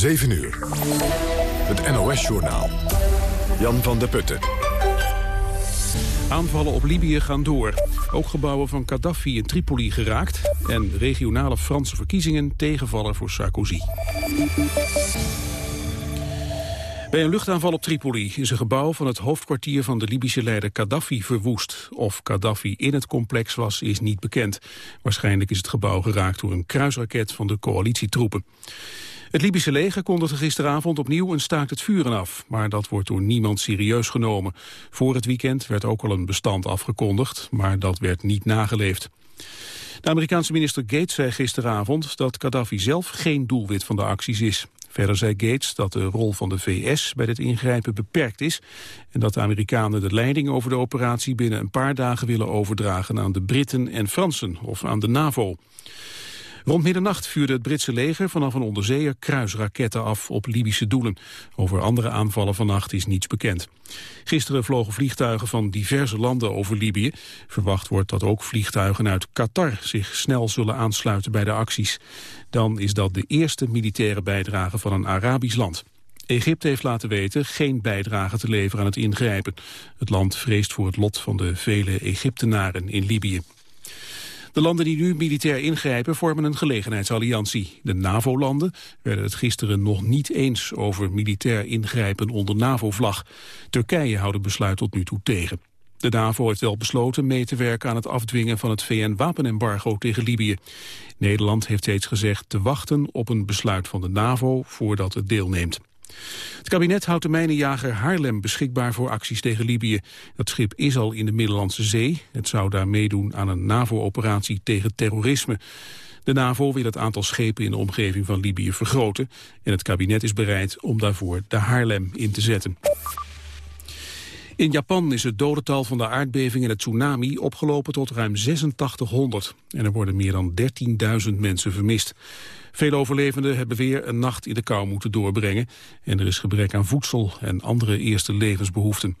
7 uur. Het NOS-journaal. Jan van der Putten. Aanvallen op Libië gaan door. Ook gebouwen van Gaddafi in Tripoli geraakt. En regionale Franse verkiezingen tegenvallen voor Sarkozy. Bij een luchtaanval op Tripoli is een gebouw van het hoofdkwartier van de Libische leider Gaddafi verwoest. Of Gaddafi in het complex was, is niet bekend. Waarschijnlijk is het gebouw geraakt door een kruisraket van de coalitietroepen. Het Libische leger kondigde gisteravond opnieuw een staakt het vuren af. Maar dat wordt door niemand serieus genomen. Voor het weekend werd ook al een bestand afgekondigd, maar dat werd niet nageleefd. De Amerikaanse minister Gates zei gisteravond dat Gaddafi zelf geen doelwit van de acties is. Verder zei Gates dat de rol van de VS bij dit ingrijpen beperkt is... en dat de Amerikanen de leiding over de operatie binnen een paar dagen willen overdragen aan de Britten en Fransen of aan de NAVO. Rond middernacht vuurde het Britse leger vanaf een onderzeeër kruisraketten af op Libische doelen. Over andere aanvallen vannacht is niets bekend. Gisteren vlogen vliegtuigen van diverse landen over Libië. Verwacht wordt dat ook vliegtuigen uit Qatar zich snel zullen aansluiten bij de acties. Dan is dat de eerste militaire bijdrage van een Arabisch land. Egypte heeft laten weten geen bijdrage te leveren aan het ingrijpen. Het land vreest voor het lot van de vele Egyptenaren in Libië. De landen die nu militair ingrijpen vormen een gelegenheidsalliantie. De NAVO-landen werden het gisteren nog niet eens over militair ingrijpen onder NAVO-vlag. Turkije houdt het besluit tot nu toe tegen. De NAVO heeft wel besloten mee te werken aan het afdwingen van het VN-wapenembargo tegen Libië. Nederland heeft steeds gezegd te wachten op een besluit van de NAVO voordat het deelneemt. Het kabinet houdt de mijnenjager Haarlem beschikbaar voor acties tegen Libië. Dat schip is al in de Middellandse Zee. Het zou daar meedoen aan een NAVO-operatie tegen terrorisme. De NAVO wil het aantal schepen in de omgeving van Libië vergroten. En het kabinet is bereid om daarvoor de Haarlem in te zetten. In Japan is het dodental van de aardbeving en het tsunami opgelopen tot ruim 8600. En er worden meer dan 13.000 mensen vermist. Veel overlevenden hebben weer een nacht in de kou moeten doorbrengen. En er is gebrek aan voedsel en andere eerste levensbehoeften.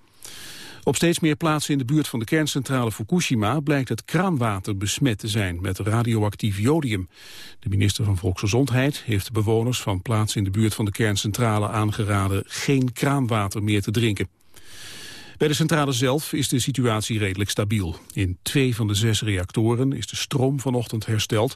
Op steeds meer plaatsen in de buurt van de kerncentrale Fukushima blijkt het kraanwater besmet te zijn met radioactief jodium. De minister van Volksgezondheid heeft de bewoners van plaatsen in de buurt van de kerncentrale aangeraden geen kraanwater meer te drinken. Bij de centrale zelf is de situatie redelijk stabiel. In twee van de zes reactoren is de stroom vanochtend hersteld...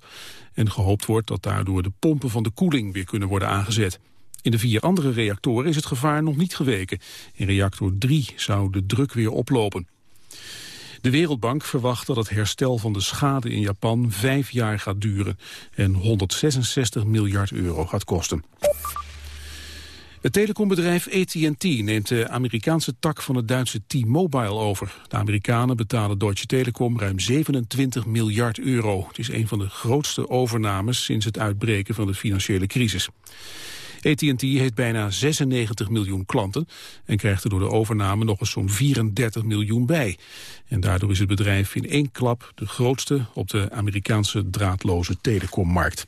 en gehoopt wordt dat daardoor de pompen van de koeling weer kunnen worden aangezet. In de vier andere reactoren is het gevaar nog niet geweken. In reactor 3 zou de druk weer oplopen. De Wereldbank verwacht dat het herstel van de schade in Japan vijf jaar gaat duren en 166 miljard euro gaat kosten. Het telecombedrijf AT&T neemt de Amerikaanse tak van het Duitse T-Mobile over. De Amerikanen betalen Deutsche Telekom ruim 27 miljard euro. Het is een van de grootste overnames sinds het uitbreken van de financiële crisis. AT&T heeft bijna 96 miljoen klanten en krijgt er door de overname nog eens zo'n 34 miljoen bij. En daardoor is het bedrijf in één klap de grootste op de Amerikaanse draadloze telecommarkt.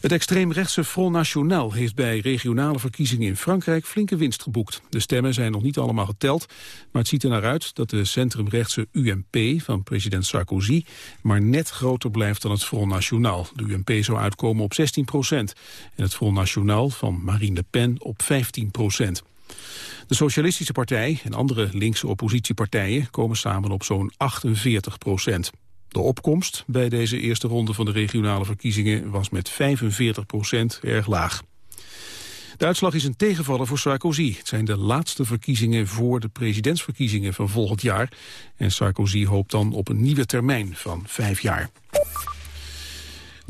Het extreemrechtse Front National heeft bij regionale verkiezingen in Frankrijk flinke winst geboekt. De stemmen zijn nog niet allemaal geteld, maar het ziet er naar uit dat de centrumrechtse UMP van president Sarkozy maar net groter blijft dan het Front National. De UMP zou uitkomen op 16 procent en het Front National van Marine Le Pen op 15 procent. De Socialistische Partij en andere linkse oppositiepartijen komen samen op zo'n 48 procent. De opkomst bij deze eerste ronde van de regionale verkiezingen was met 45 procent erg laag. De uitslag is een tegenvaller voor Sarkozy. Het zijn de laatste verkiezingen voor de presidentsverkiezingen van volgend jaar. En Sarkozy hoopt dan op een nieuwe termijn van vijf jaar.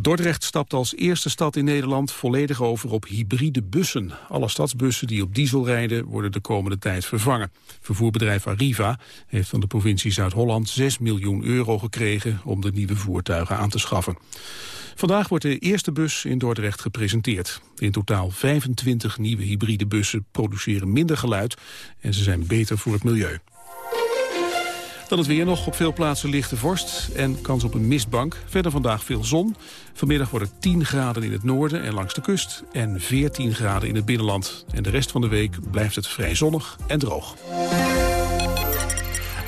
Dordrecht stapt als eerste stad in Nederland volledig over op hybride bussen. Alle stadsbussen die op diesel rijden worden de komende tijd vervangen. Vervoerbedrijf Arriva heeft van de provincie Zuid-Holland 6 miljoen euro gekregen om de nieuwe voertuigen aan te schaffen. Vandaag wordt de eerste bus in Dordrecht gepresenteerd. In totaal 25 nieuwe hybride bussen produceren minder geluid en ze zijn beter voor het milieu. Dan het weer nog. Op veel plaatsen lichte vorst en kans op een mistbank. Verder vandaag veel zon. Vanmiddag wordt het 10 graden in het noorden en langs de kust. En 14 graden in het binnenland. En de rest van de week blijft het vrij zonnig en droog.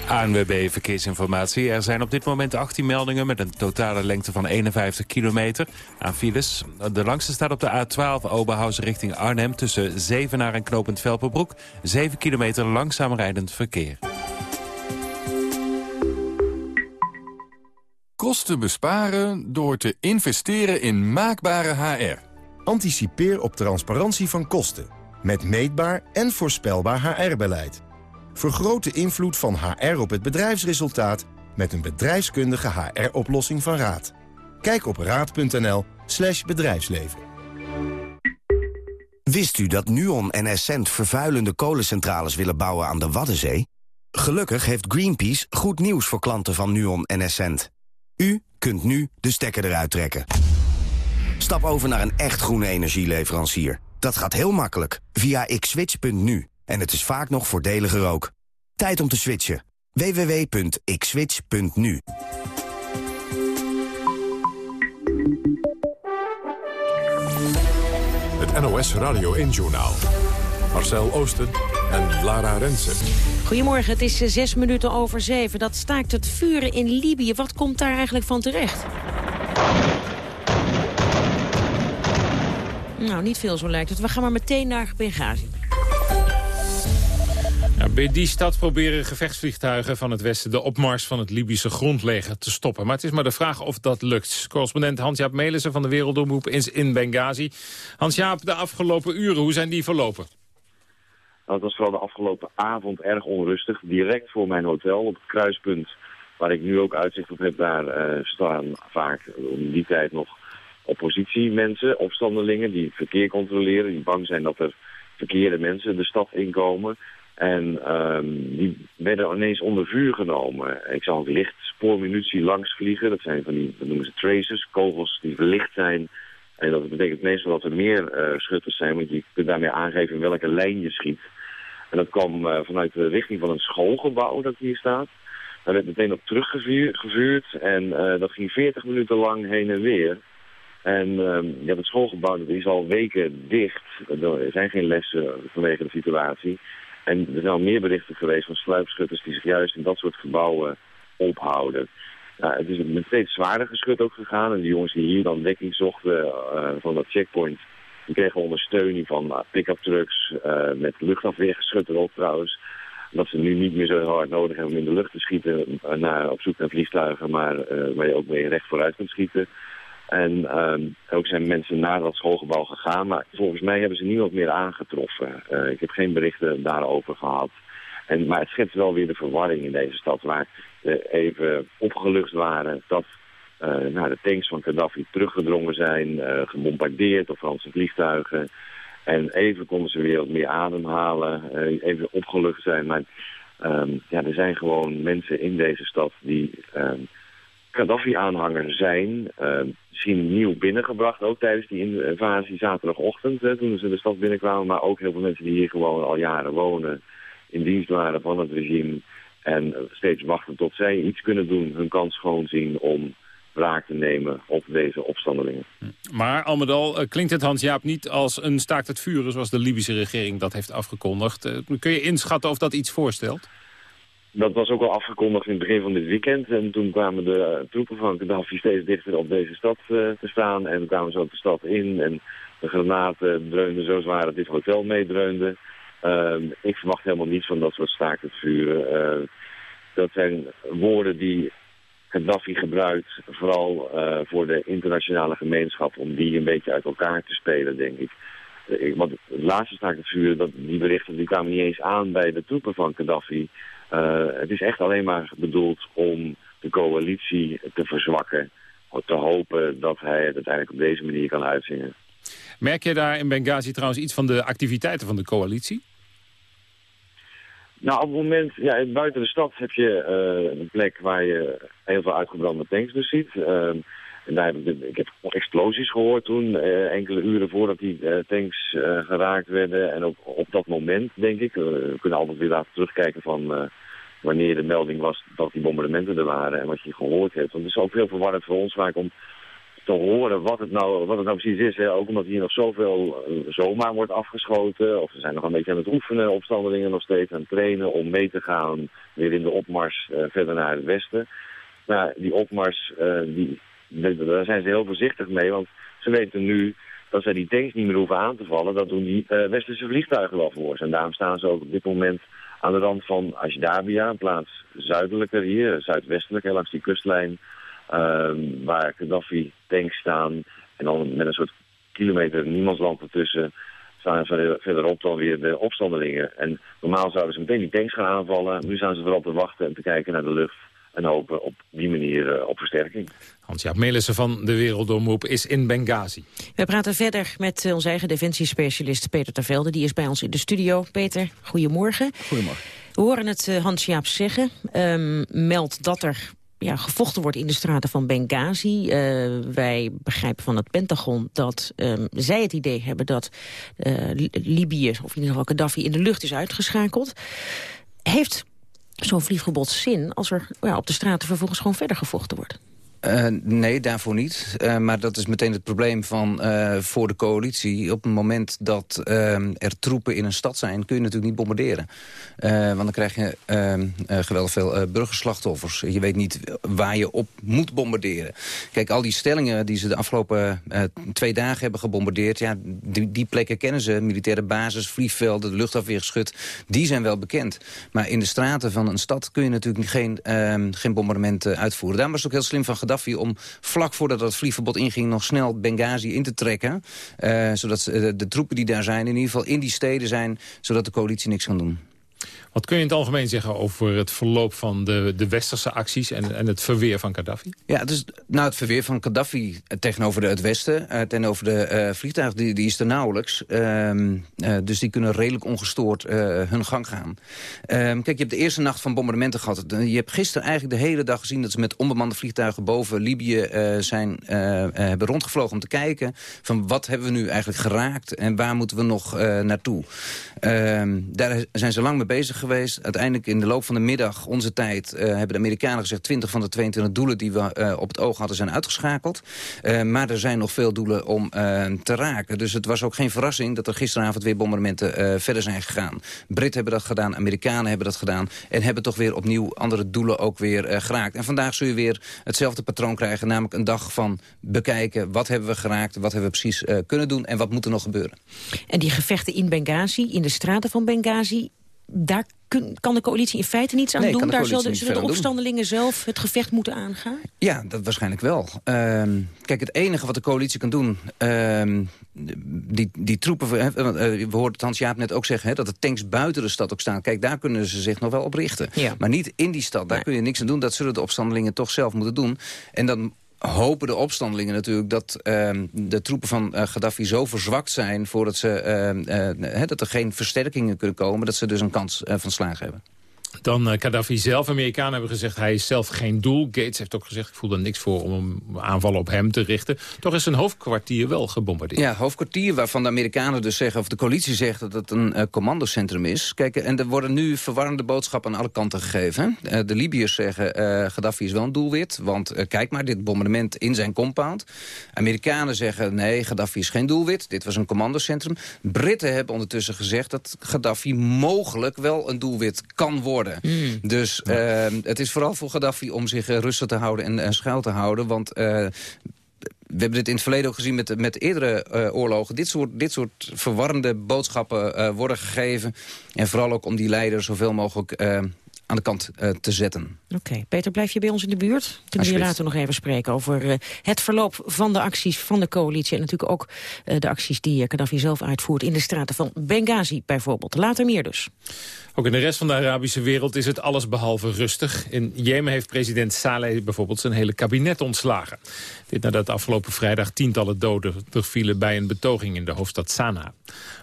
ANWB Verkeersinformatie. Er zijn op dit moment 18 meldingen met een totale lengte van 51 kilometer aan files. De langste staat op de A12 Oberhausen richting Arnhem... tussen Zevenaar en Knopend Velperbroek. 7 kilometer langzaam rijdend verkeer. Kosten besparen door te investeren in maakbare HR. Anticipeer op transparantie van kosten. Met meetbaar en voorspelbaar HR-beleid. Vergroot de invloed van HR op het bedrijfsresultaat... met een bedrijfskundige HR-oplossing van Raad. Kijk op raad.nl slash bedrijfsleven. Wist u dat Nuon en Essent vervuilende kolencentrales willen bouwen aan de Waddenzee? Gelukkig heeft Greenpeace goed nieuws voor klanten van Nuon en Essent. U kunt nu de stekker eruit trekken. Stap over naar een echt groene energieleverancier. Dat gaat heel makkelijk via xswitch.nu. En het is vaak nog voordeliger ook. Tijd om te switchen. www.xswitch.nu Het NOS Radio 1-journaal. Marcel Oosten en Lara Rensen. Goedemorgen, het is eh, zes minuten over zeven. Dat staakt het vuren in Libië. Wat komt daar eigenlijk van terecht? Nou, niet veel zo lijkt het. We gaan maar meteen naar Benghazi. Ja, bij die stad proberen gevechtsvliegtuigen van het Westen... de opmars van het Libische grondleger te stoppen. Maar het is maar de vraag of dat lukt. Correspondent Hans-Jaap Melissen van de Wereldomroep is in Benghazi. Hans-Jaap, de afgelopen uren, hoe zijn die verlopen? Nou, het was vooral de afgelopen avond erg onrustig. Direct voor mijn hotel, op het kruispunt waar ik nu ook uitzicht op heb... daar uh, staan vaak om die tijd nog oppositiemensen, opstandelingen... die verkeer controleren, die bang zijn dat er verkeerde mensen de stad inkomen... En um, die werden ineens onder vuur genomen. Ik zag ook licht spoormunitie langs vliegen. Dat zijn van die, dat noemen ze tracers, kogels die verlicht zijn. En dat betekent meestal dat er meer uh, schutters zijn, want je kunt daarmee aangeven in welke lijn je schiet. En dat kwam uh, vanuit de richting van een schoolgebouw dat hier staat. Daar werd meteen op teruggevuurd en uh, dat ging 40 minuten lang heen en weer. En um, ja, het schoolgebouw dat is al weken dicht. Er zijn geen lessen vanwege de situatie. En er zijn al meer berichten geweest van sluipschutters die zich juist in dat soort gebouwen ophouden. Nou, het is met steeds zwaarder geschut ook gegaan. En de jongens die hier dan dekking zochten uh, van dat checkpoint... die kregen ondersteuning van uh, pick-up trucks uh, met luchtafweergeschut erop trouwens. Dat ze nu niet meer zo hard nodig hebben om in de lucht te schieten... naar, op zoek naar vliegtuigen, maar waar je ook mee recht vooruit kunt schieten... En ook zijn mensen naar dat schoolgebouw gegaan. Maar volgens mij hebben ze niemand meer aangetroffen. Ik heb geen berichten daarover gehad. En, maar het schetst wel weer de verwarring in deze stad. Waar even opgelucht waren dat uh, nou, de tanks van Gaddafi teruggedrongen zijn. Uh, gebombardeerd door Franse vliegtuigen. En even konden ze weer wat meer ademhalen. even opgelucht zijn. Maar um, ja, er zijn gewoon mensen in deze stad die... Um, Gaddafi-aanhanger zijn, uh, misschien nieuw binnengebracht, ook tijdens die invasie zaterdagochtend, toen ze de stad binnenkwamen. Maar ook heel veel mensen die hier gewoon al jaren wonen, in dienst waren van het regime. En steeds wachten tot zij iets kunnen doen, hun kans gewoon zien om wraak te nemen op deze opstandelingen. Maar al met al uh, klinkt het Hans-Jaap niet als een staakt het vuren zoals de Libische regering dat heeft afgekondigd. Uh, kun je inschatten of dat iets voorstelt? Dat was ook al afgekondigd in het begin van dit weekend. En toen kwamen de uh, troepen van Gaddafi steeds dichter op deze stad uh, te staan. En toen kwamen ze ook de stad in. En de granaten dreunden zo zwaar dat dit hotel meedreunde. Uh, ik verwacht helemaal niets van dat soort staakt het vuren. Uh, dat zijn woorden die Gaddafi gebruikt. Vooral voor de internationale gemeenschap. Om die een beetje uit elkaar te spelen, denk ik. Want het laatste staakt het vuren, dat, die berichten die kwamen niet eens aan bij de troepen van Gaddafi. Uh, het is echt alleen maar bedoeld om de coalitie te verzwakken. Te hopen dat hij het uiteindelijk op deze manier kan uitzingen. Merk je daar in Benghazi trouwens iets van de activiteiten van de coalitie? Nou, op het moment, ja, buiten de stad heb je uh, een plek waar je heel veel uitgebrande tanks dus ziet. Uh, en daar heb ik, ik heb explosies gehoord toen, uh, enkele uren voordat die uh, tanks geraakt werden. En op, op dat moment, denk ik, we kunnen altijd weer laten terugkijken van wanneer de melding was dat die bombardementen er waren en wat je gehoord hebt. Want het is ook heel verwarrend voor ons vaak om te horen wat het nou, wat het nou precies is. Hè. Ook omdat hier nog zoveel uh, zomaar wordt afgeschoten. Of ze zijn nog een beetje aan het oefenen, opstandelingen nog steeds aan het trainen om mee te gaan weer in de opmars uh, verder naar het westen. Maar die opmars, uh, die, daar zijn ze heel voorzichtig mee, want ze weten nu dat zij die tanks niet meer hoeven aan te vallen. Dat doen die westerse vliegtuigen wel voor ze. En daarom staan ze ook op dit moment aan de rand van Ashdabia, een plaats zuidelijker hier, zuidwestelijk, langs die kustlijn waar Gaddafi tanks staan. En dan met een soort kilometer niemandsland ertussen staan ze verderop dan weer de opstandelingen. En normaal zouden ze meteen die tanks gaan aanvallen. Nu staan ze vooral te wachten en te kijken naar de lucht. En hopen op die manier uh, op versterking. Hans-Jaap Melissen van de Wereldomroep is in Benghazi. We praten verder met onze eigen defensiespecialist Peter Tervelde. Die is bij ons in de studio. Peter, goedemorgen. Goedemorgen. We horen het uh, Hans-Jaap zeggen. Um, meldt dat er ja, gevochten wordt in de straten van Benghazi. Uh, wij begrijpen van het Pentagon dat um, zij het idee hebben dat uh, Libië, of in ieder geval Gaddafi, in de lucht is uitgeschakeld. Heeft zo'n vliegverbod zin als er ja, op de straten vervolgens gewoon verder gevochten wordt? Uh, nee, daarvoor niet. Uh, maar dat is meteen het probleem van uh, voor de coalitie. Op het moment dat er troepen in een stad zijn... kun je natuurlijk niet bombarderen. want dan krijg je geweldig veel burgerslachtoffers. Je weet niet waar je op moet bombarderen. Kijk, al die stellingen die ze de afgelopen twee dagen hebben gebombardeerd... Ja, die, die, plekken kennen ze. Militaire basis, vliegvelden, de luchtafweergeschut. Die zijn wel bekend. Maar in de straten van een stad kun je natuurlijk geen, geen bombardement uitvoeren. Daarom was het ook heel slim van gedaan om vlak voordat het vliegverbod inging... nog snel Benghazi in te trekken. Uh, zodat uh, de troepen die daar zijn in ieder geval in die steden zijn... zodat de coalitie niks kan doen. Wat kun je in het algemeen zeggen over het verloop van de, de westerse acties en, en het verweer van Gaddafi? Ja, dus nou, het verweer van Gaddafi tegenover de, het westen, uh, tegenover de uh, vliegtuigen, die, die is er nauwelijks. Uh, dus die kunnen redelijk ongestoord hun gang gaan. Ehm, kijk, je hebt de eerste nacht van bombardementen gehad. Je hebt gisteren eigenlijk de hele dag gezien dat ze met onbemande vliegtuigen boven Libië zijn, hebben rondgevlogen om te kijken van wat hebben we nu eigenlijk geraakt en waar moeten we nog naartoe. Ehm, daar zijn ze lang mee bezig geweest. Uiteindelijk in de loop van de middag, onze tijd... Uh, hebben de Amerikanen gezegd... 20 van de 22 doelen die we uh, op het oog hadden zijn uitgeschakeld. Uh, maar er zijn nog veel doelen om te raken. Dus het was ook geen verrassing dat er gisteravond weer bombardementen verder zijn gegaan. Britten hebben dat gedaan, Amerikanen hebben dat gedaan... en hebben toch weer opnieuw andere doelen ook weer geraakt. En vandaag zul je weer hetzelfde patroon krijgen. Namelijk een dag van bekijken wat hebben we geraakt... wat hebben we precies kunnen doen en wat moet er nog gebeuren. En die gevechten in Benghazi, in de straten van Benghazi daar kun, kan de coalitie in feite niets aan doen? Daar zullen de, de opstandelingen zelf het gevecht moeten aangaan? Ja, dat waarschijnlijk wel. Uh, kijk, het enige wat de coalitie kan doen... Uh, die, die troepen... Uh, we hoorden Hans-Jaap net ook zeggen... Hè, dat de tanks buiten de stad ook staan. Kijk, daar kunnen ze zich nog wel op richten. Ja. Maar niet in die stad. Daar nee. kun je niks aan doen. Dat zullen de opstandelingen toch zelf moeten doen. En dan hopen de opstandelingen natuurlijk dat uh, de troepen van uh, Gaddafi zo verzwakt zijn... voordat ze, uh, dat er geen versterkingen kunnen komen... dat ze dus een kans van slagen hebben. Dan uh, Gaddafi zelf. Amerikanen hebben gezegd hij is zelf geen doel. Gates heeft ook gezegd ik voel er niks voor om een aanval op hem te richten. Toch is zijn hoofdkwartier wel gebombardeerd. Ja, hoofdkwartier waarvan de Amerikanen dus zeggen... of de coalitie zegt dat het een uh, commandocentrum is. Kijk, en er worden nu verwarrende boodschappen aan alle kanten gegeven. Uh, de Libiërs zeggen Gaddafi is wel een doelwit. Want kijk maar, dit bombardement in zijn compound. Amerikanen zeggen nee, Gaddafi is geen doelwit. Dit was een commandocentrum. Britten hebben ondertussen gezegd dat Gaddafi mogelijk wel een doelwit kan worden Mm. Dus uh, het is vooral voor Gaddafi om zich uh, rustig te houden en, schuil te houden. Want uh, we hebben dit in het verleden ook gezien met, met eerdere uh, oorlogen. Dit soort, dit soort verwarrende boodschappen uh, worden gegeven. En vooral ook om die leiders zoveel mogelijk uh, aan de kant uh, te zetten. Oké, okay. Peter, blijf je bij ons in de buurt? Kunnen we je later nog even spreken over uh, het verloop van de acties van de coalitie... en natuurlijk ook uh, de acties die Gaddafi zelf uitvoert in de straten van Benghazi bijvoorbeeld. Later meer dus. Ook in de rest van de Arabische wereld is het alles behalve rustig. In Jemen heeft president Saleh bijvoorbeeld zijn hele kabinet ontslagen. Dit nadat afgelopen vrijdag tientallen doden terugvielen bij een betoging in de hoofdstad Sanaa.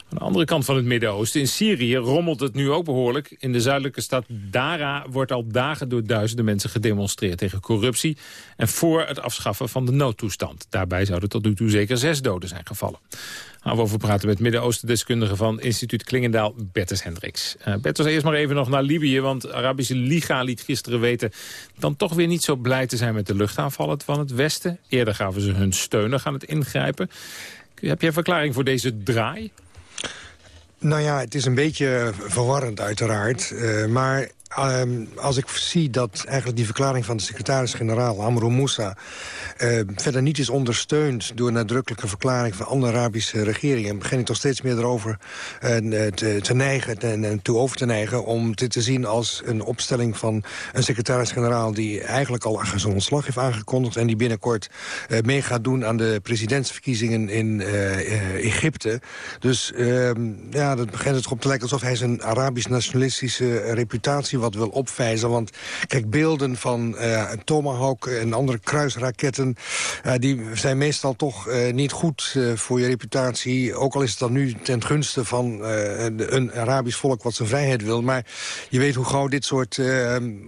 Aan de andere kant van het Midden-Oosten, in Syrië, rommelt het nu ook behoorlijk. In de zuidelijke stad Dara wordt al dagen door duizenden mensen gedemonstreerd tegen corruptie en voor het afschaffen van de noodtoestand. Daarbij zouden tot nu toe zeker zes doden zijn gevallen. Gaan we over praten met Midden-Oosten-deskundige van instituut Klingendaal, Bertus Hendricks. Uh, Bertus, eerst maar even nog naar Libië, want Arabische Liga liet gisteren weten... dan toch weer niet zo blij te zijn met de luchtaanvallen van het Westen. Eerder gaven ze hun steunen aan het ingrijpen. Heb je een verklaring voor deze draai? Nou ja, het is een beetje verwarrend uiteraard. Uh, maar Um, als ik zie dat eigenlijk die verklaring van de secretaris-generaal Amro Moussa... Uh, verder niet is ondersteund door nadrukkelijke verklaring van andere Arabische regeringen... begin ik toch steeds meer erover uh, te, te, neigen en, toe over te neigen... om dit te zien als een opstelling van een secretaris-generaal... die eigenlijk al zijn ontslag heeft aangekondigd... en die binnenkort uh, mee gaat doen aan de presidentsverkiezingen in Egypte. Dus ehm, ja, dat begint het erop te lijken alsof hij zijn Arabisch-nationalistische reputatie wat wil opvijzen. Want kijk, beelden van uh, Tomahawk en andere kruisraketten... Uh, die zijn meestal toch uh, niet goed voor je reputatie. Ook al is het dan nu ten gunste van een Arabisch volk wat zijn vrijheid wil. Maar je weet hoe gauw dit soort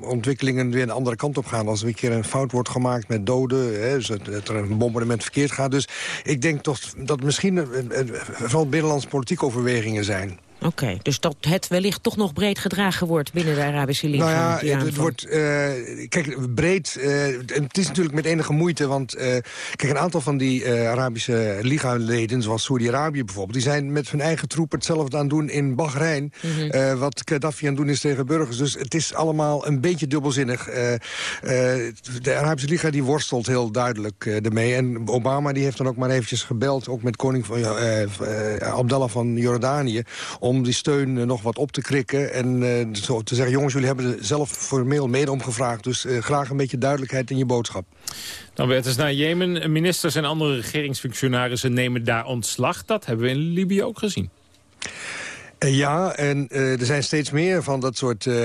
ontwikkelingen weer een andere kant op gaan. Als er een keer een fout wordt gemaakt met doden, hè, dus dat er een bombardement verkeerd gaat. Dus ik denk toch dat misschien vooral binnenlandse politieke overwegingen zijn. Oké, dus dat het wellicht toch nog breed gedragen wordt binnen de Arabische Liga. Nou ja, het, wordt, uh, kijk, breed, uh, het is natuurlijk met enige moeite, want uh, kijk, een aantal van die Arabische Liga-leden, zoals Saudi-Arabië bijvoorbeeld, die zijn met hun eigen troepen hetzelfde aan doen in Bahrein, mm -hmm. wat Gaddafi aan doen is tegen burgers. Dus het is allemaal een beetje dubbelzinnig. de Arabische Liga die worstelt heel duidelijk ermee. En Obama die heeft dan ook maar eventjes gebeld, ook met koning van, Abdallah van Jordanië, om die steun eh, nog wat op te krikken. En uh, zo te zeggen, jongens, jullie hebben er zelf formeel mede om gevraagd. Dus uh, graag een beetje duidelijkheid in je boodschap. Dan werd het naar Jemen. Ministers en andere regeringsfunctionarissen nemen daar ontslag. Dat hebben we in Libië ook gezien. Eh, ja, en uh, er zijn steeds meer van dat soort uh,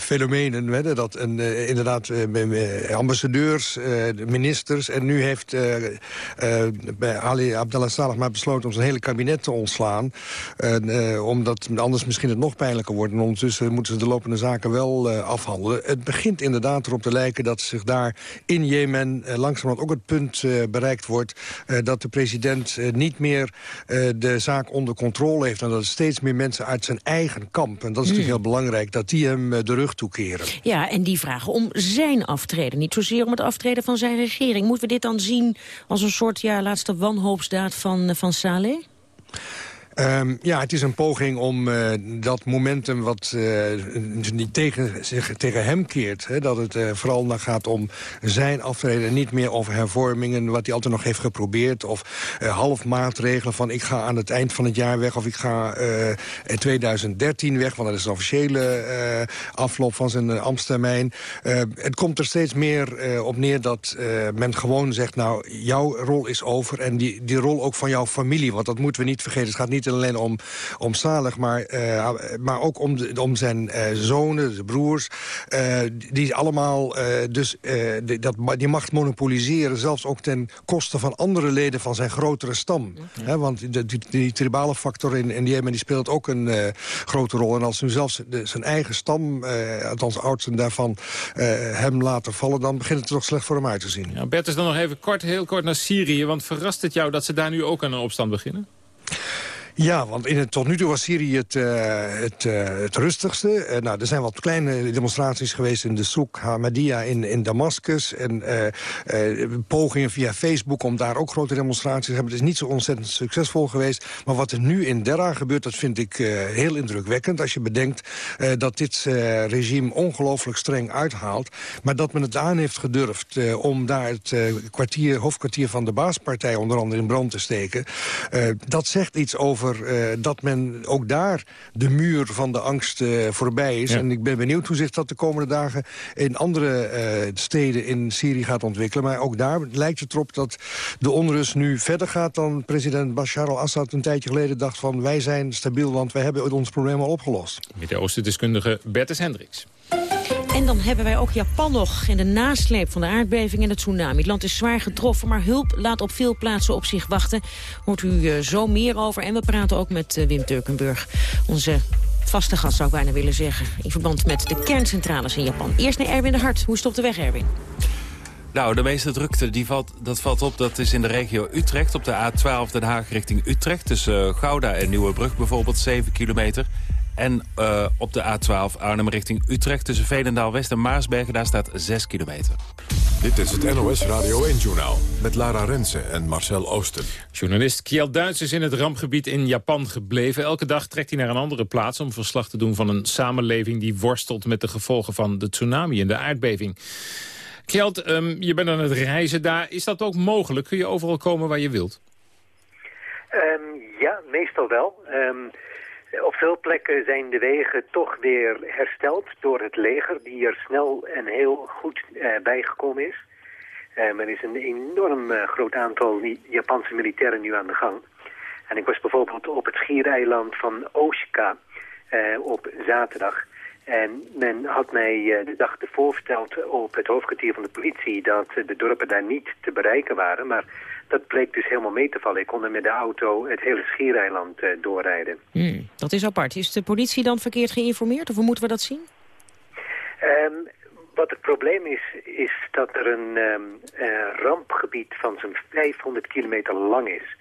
fenomenen. Hè, dat een, inderdaad ambassadeurs, ministers... en nu heeft Ali Abdallah Saleh maar besloten om zijn hele kabinet te ontslaan. omdat anders misschien het nog pijnlijker wordt. En ondertussen moeten ze de lopende zaken wel afhandelen. Het begint inderdaad erop te lijken dat zich daar in Jemen... langzamerhand ook het punt bereikt wordt... dat de president niet meer de zaak onder controle heeft... en dat het steeds steeds meer mensen uit zijn eigen kamp. En dat is natuurlijk hmm. heel belangrijk, dat die hem eh, de rug toekeren. Ja, en die vragen om zijn aftreden. Niet zozeer om het aftreden van zijn regering. Moeten we dit dan zien als een soort ja, laatste wanhoopsdaad van, eh, van Saleh? Um, ja, het is een poging om uh, dat momentum wat uh, niet tegen, zich, tegen hem keert... Hè, dat het uh, vooral dan gaat om zijn aftreden... niet meer over hervormingen, wat hij altijd nog heeft geprobeerd... of half maatregelen van ik ga aan het eind van het jaar weg... of ik ga in 2013 weg, want dat is de officiële afloop van zijn ambtstermijn. het komt er steeds meer op neer dat men gewoon zegt... nou, jouw rol is over en die, die rol ook van jouw familie... want dat moeten we niet vergeten. Het gaat niet niet alleen om, om Salig, maar, uh, maar ook om, de, om zijn uh, zonen, de broers... Uh, die allemaal dus die, dat, die macht monopoliseren... zelfs ook ten koste van andere leden van zijn grotere stam. Okay. want de, die, die, tribale factor in, in Jemen die speelt ook een grote rol. En als nu zelfs de, zijn eigen stam, althans oudsten daarvan... hem laten vallen, dan begint het er toch slecht voor hem uit te zien. Ja, Bert, is dan nog even kort, heel kort naar Syrië. Want verrast het jou dat ze daar nu ook aan een opstand beginnen? Ja, want in het, tot nu toe was Syrië het, uh, het, uh, het rustigste. Uh, nou, er zijn wat kleine demonstraties geweest in de Souk Hamadia in, in Damascus. En pogingen via Facebook om daar ook grote demonstraties te hebben. Het is niet zo ontzettend succesvol geweest. Maar wat er nu in Derra gebeurt, dat vind ik heel indrukwekkend. Als je bedenkt dat dit regime ongelooflijk streng uithaalt. Maar dat men het aan heeft gedurfd om daar het kwartier, hoofdkwartier van de baaspartij onder andere in brand te steken. dat zegt iets over uh, dat men ook daar de muur van de angst uh, voorbij is. En ik ben benieuwd hoe zich dat de komende dagen in andere uh, steden in Syrië gaat ontwikkelen. Maar ook daar lijkt het erop dat de onrust nu verder gaat dan president Bashar al-Assad een tijdje geleden dacht van wij zijn stabiel, want wij hebben ons probleem al opgelost. Midden-Oosten-deskundige Bertus Hendricks. En dan hebben wij ook Japan nog en de nasleep van de aardbeving en het tsunami. Het land is zwaar getroffen, maar hulp laat op veel plaatsen op zich wachten. Hoort u eh, zo meer over. En we praten ook met eh, Wim Turkenburg, onze vaste gast zou ik bijna willen zeggen... in verband met de kerncentrales in Japan. Eerst naar Erwin de Hart. Hoe stopt de weg, Erwin? Nou, de meeste drukte die valt, dat valt op. Dat is in de regio Utrecht op de A12 Den Haag richting Utrecht. Tussen eh, Gouda en Nieuwebrug bijvoorbeeld 7 kilometer. En uh, op de A12 Arnhem richting Utrecht tussen Velendaal-West en Maasbergen. Daar staat 6 kilometer. Dit is het NOS Radio 1-journaal met Lara Rensen en Marcel Oosten. Journalist Kjell Duits is in het rampgebied in Japan gebleven. Elke dag trekt hij naar een andere plaats om verslag te doen van een samenleving... die worstelt met de gevolgen van de tsunami en de aardbeving. Kjeld, um, je bent aan het reizen daar. Is dat ook mogelijk? Kun je overal komen waar je wilt? Um, ja, meestal wel. Um, op veel plekken zijn de wegen toch weer hersteld door het leger... die er snel en heel goed uh, bijgekomen is. Um, er is een enorm uh, groot aantal Japanse militairen nu aan de gang. En ik was bijvoorbeeld op het schiereiland van Oshika op zaterdag... En men had mij de dag ervoor verteld op het hoofdkwartier van de politie... dat de dorpen daar niet te bereiken waren. Maar dat bleek dus helemaal mee te vallen. Ik kon er met de auto het hele schiereiland uh, doorrijden. Hmm, dat is apart. Is de politie dan verkeerd geïnformeerd of hoe moeten we dat zien? Um, wat het probleem is, is dat er een um, uh, rampgebied van zo'n 500 kilometer lang is.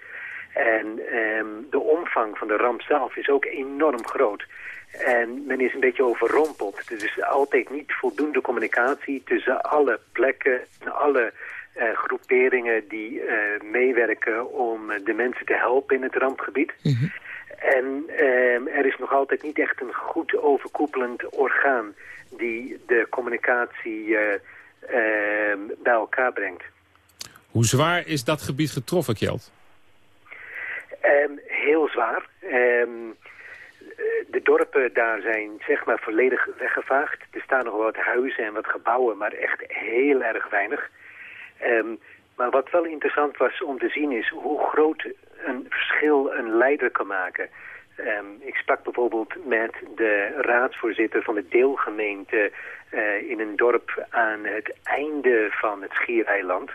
En um, de omvang van de ramp zelf is ook enorm groot. En men is een beetje overrompeld. Er is altijd niet voldoende communicatie tussen alle plekken, alle uh, groeperingen die uh, meewerken om de mensen te helpen in het rampgebied. Mm -hmm. En uh, er is nog altijd niet echt een goed overkoepelend orgaan die de communicatie ehm, bij elkaar brengt. Hoe zwaar is dat gebied getroffen, Kjeld? Ehm, heel zwaar. de dorpen daar zijn zeg maar volledig weggevaagd. Er staan nog wat huizen en wat gebouwen, maar echt heel erg weinig. Um, maar wat wel interessant was om te zien is hoe groot een verschil een leider kan maken. Um, ik sprak bijvoorbeeld met de raadsvoorzitter van de deelgemeente uh, in een dorp aan het einde van het schiereiland.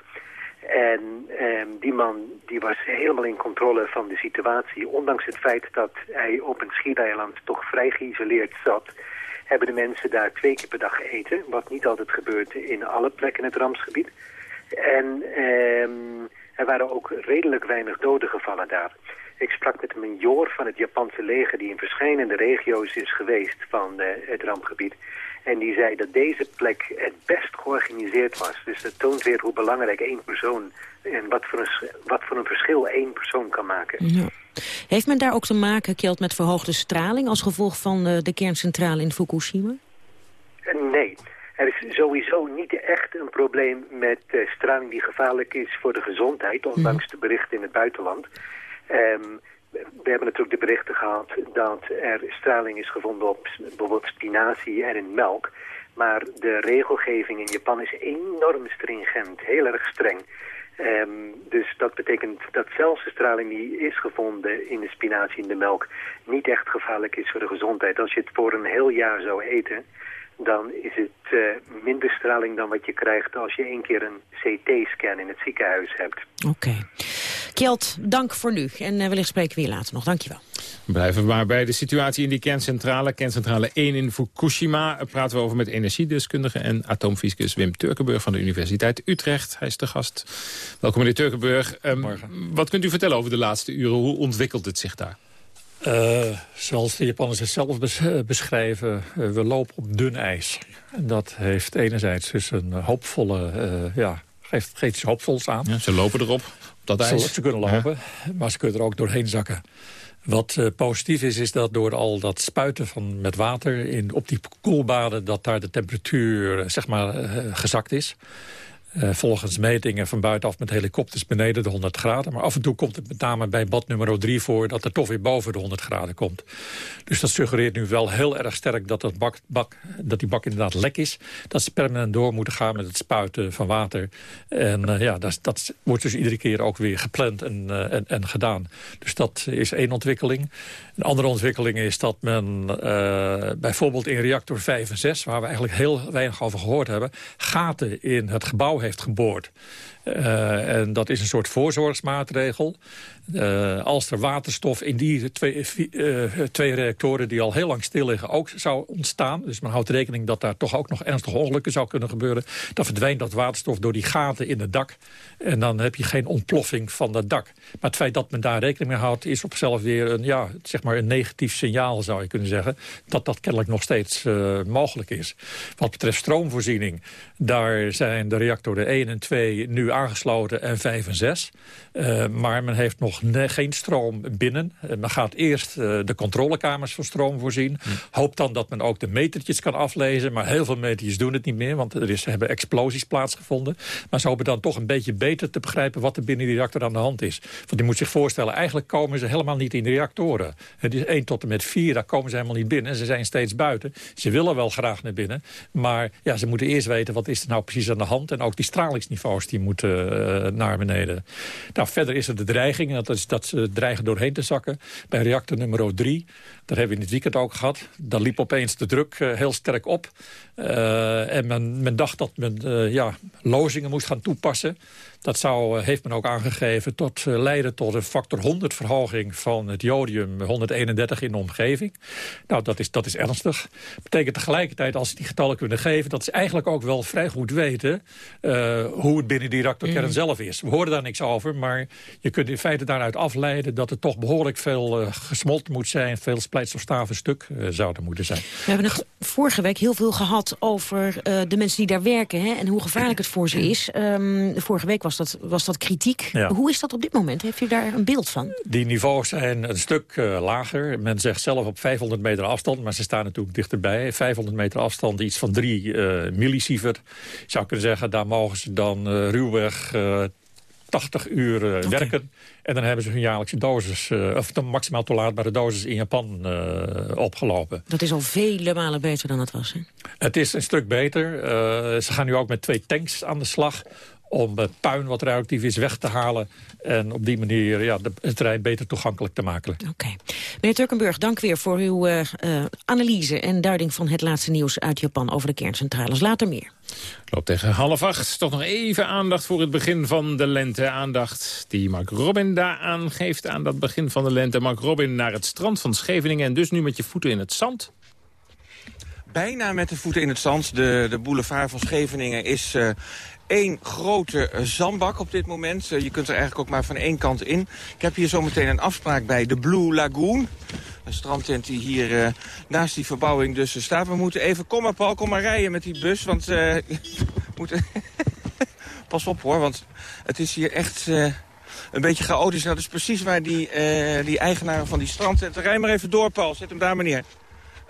En um, die man die was helemaal in controle van de situatie. Ondanks het feit dat hij op een schiereiland toch vrij geïsoleerd zat... hebben de mensen daar twee keer per dag eten. Wat niet altijd gebeurt in alle plekken in het rampsgebied. En um, er waren ook redelijk weinig doden gevallen daar. Ik sprak met een major van het Japanse leger die in verschillende regio's is geweest van uh, het rampgebied. En die zei dat deze plek het best georganiseerd was. Dus dat toont weer hoe belangrijk één persoon en wat voor een, wat voor een verschil één persoon kan maken. Ja. Heeft men daar ook te maken, Kjeld, met verhoogde straling als gevolg van uh, de kerncentrale in Fukushima? Uh, nee. Er is sowieso niet echt een probleem met uh, straling die gevaarlijk is voor de gezondheid, ondanks mm. de berichten in het buitenland. Um, we hebben natuurlijk de berichten gehad dat er straling is gevonden op bijvoorbeeld spinazie en in melk. Maar de regelgeving in Japan is enorm stringent, heel erg streng. Um, dus dat betekent dat zelfs de straling die is gevonden in de spinazie en de melk niet echt gevaarlijk is voor de gezondheid. Als je het voor een heel jaar zou eten, dan is het uh, minder straling dan wat je krijgt als je één keer een CT-scan in het ziekenhuis hebt. Oké. Okay. Kjeld, dank voor nu. En uh, wellicht spreken we hier later nog. Dankjewel. We blijven maar bij de situatie in die kerncentrale. Kerncentrale 1 in Fukushima. praten we over met energiedeskundige en atoomfysicus Wim Turkenburg van de Universiteit Utrecht. Hij is de gast. Welkom meneer Turkenburg. Um, wat kunt u vertellen over de laatste uren? Hoe ontwikkelt het zich daar? Uh, zoals de Japanners het zelf beschrijven, uh, we lopen op dun ijs. En dat heeft enerzijds dus een hoopvolle, uh, ja, geeft, geeft iets hoopvols aan. Ja, ze lopen erop, op dat ijs. Ze, ze kunnen lopen, ja. maar ze kunnen er ook doorheen zakken. Wat positief is, is dat door al dat spuiten van, met water in, op die koelbaden... dat daar de temperatuur zeg maar, gezakt is. Uh, volgens metingen van buitenaf met helikopters beneden de 100 graden. Maar af en toe komt het met name bij bad nummer 3 voor... dat het toch weer boven de 100 graden komt. Dus dat suggereert nu wel heel erg sterk dat, dat, bak, bak, dat die bak inderdaad lek is. Dat ze permanent door moeten gaan met het spuiten van water. En uh, ja, dat, dat, wordt dus iedere keer ook weer gepland en, uh, en, en, gedaan. Dus dat is één ontwikkeling. Een andere ontwikkeling is dat men bijvoorbeeld in reactor 5 en 6... waar we eigenlijk heel weinig over gehoord hebben... gaten in het gebouw heeft geboord. Uh, en dat is een soort voorzorgsmaatregel. Uh, als er waterstof in die twee, uh, twee, reactoren die al heel lang stil liggen ook zou ontstaan... dus men houdt rekening dat daar toch ook nog ernstige ongelukken zou kunnen gebeuren... dan verdwijnt dat waterstof door die gaten in het dak. En dan heb je geen ontploffing van dat dak. Maar het feit dat men daar rekening mee houdt... is op zichzelf weer een, ja, zeg maar een negatief signaal, zou je kunnen zeggen... dat dat kennelijk nog steeds mogelijk is. Wat betreft stroomvoorziening, daar zijn de reactoren 1 en 2 nu aangesloten en 5 en 6. Uh, maar men heeft nog geen stroom binnen. Uh, men gaat eerst uh, de controlekamers van stroom voorzien. Hm. Hoopt dan dat men ook de metertjes kan aflezen. Maar heel veel metertjes doen het niet meer. Want er is, hebben explosies plaatsgevonden. Maar ze hopen dan toch een beetje beter te begrijpen... wat er binnen die reactor aan de hand is. Want je moet zich voorstellen, eigenlijk komen ze helemaal niet in de reactoren. Het is 1 tot en met 4, daar komen ze helemaal niet binnen. Ze zijn steeds buiten. Ze willen wel graag naar binnen. Maar ja, ze moeten eerst weten wat is er nou precies aan de hand. En ook die stralingsniveaus die moeten uh, naar beneden. Nou, verder is er de dreiging, dat is dat ze dreigen doorheen te zakken. Bij reactor nummer 3, dat hebben we in het weekend ook gehad. Daar liep opeens de druk uh, heel sterk op. Uh, en men, men, dacht dat men ja, lozingen moest gaan toepassen. Dat zou, heeft men ook aangegeven, tot, leiden tot een factor 100 verhoging van het jodium 131 in de omgeving. Nou, dat is, dat is ernstig. Dat betekent tegelijkertijd, als ze die getallen kunnen geven, dat ze eigenlijk ook wel vrij goed weten hoe het binnen die reactorkern mm. zelf is. We horen daar niks over, maar je kunt in feite daaruit afleiden... dat er toch behoorlijk veel uh, gesmolten moet zijn... veel splijtstofstaven stuk uh, zouden moeten zijn. We hebben het vorige week heel veel gehad over de mensen die daar werken... Hè, en hoe gevaarlijk het voor ze is. Um, vorige week was dat, was dat kritiek. Ja. Hoe is dat op dit moment? Heeft u daar een beeld van? Die niveaus zijn een stuk lager. Men zegt zelf op 500 meter afstand, maar ze staan natuurlijk dichterbij. 500 meter afstand, iets van 3 millisievert. Ik zou kunnen zeggen, daar mogen ze dan ruwweg 80 uur uh, okay. werken. En dan hebben ze hun jaarlijkse dosis, uh, of de maximaal toelaatbare dosis in Japan uh, opgelopen. Dat is al vele malen beter dan het was, hè? Het is een stuk beter. ze gaan nu ook met twee tanks aan de slag om het puin wat radioactief is weg te halen... en op die manier ja, de, het terrein beter toegankelijk te maken. Oké. Okay. Meneer Turkenburg, dank weer voor uw uh, uh, analyse en duiding van het laatste nieuws uit Japan over de kerncentrales. Later meer. Loopt tegen half acht. Toch nog even aandacht voor het begin van de lente. Aandacht die Mark Robin daar aangeeft aan dat begin van de lente. Mark Robin naar het strand van Scheveningen en dus nu met je voeten in het zand bijna met de voeten in het zand. De, de boulevard van Scheveningen is uh, één grote uh, zandbak op dit moment. Uh, je kunt er eigenlijk ook maar van één kant in. Ik heb hier zometeen een afspraak bij de Blue Lagoon. Een strandtent die hier naast die verbouwing dus staat. We moeten even, kom maar Paul, kom maar rijden met die bus. Want moeten... pas op hoor, want het is hier echt een beetje chaotisch. Nou, dat is precies waar die, die eigenaren van die strandtent... Rij maar even door, Paul. Zet hem daar maar neer.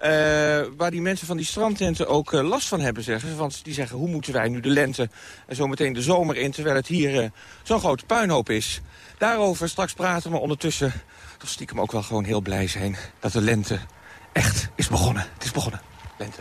Uh, waar die mensen van die strandtenten ook uh, last van hebben, zeggen ze. Want die zeggen, hoe moeten wij nu de lente en zometeen de zomer in... terwijl het hier uh, zo'n grote puinhoop is. Daarover straks praten, maar ondertussen... toch stiekem ook wel gewoon heel blij zijn dat de lente echt is begonnen. Het is begonnen, lente.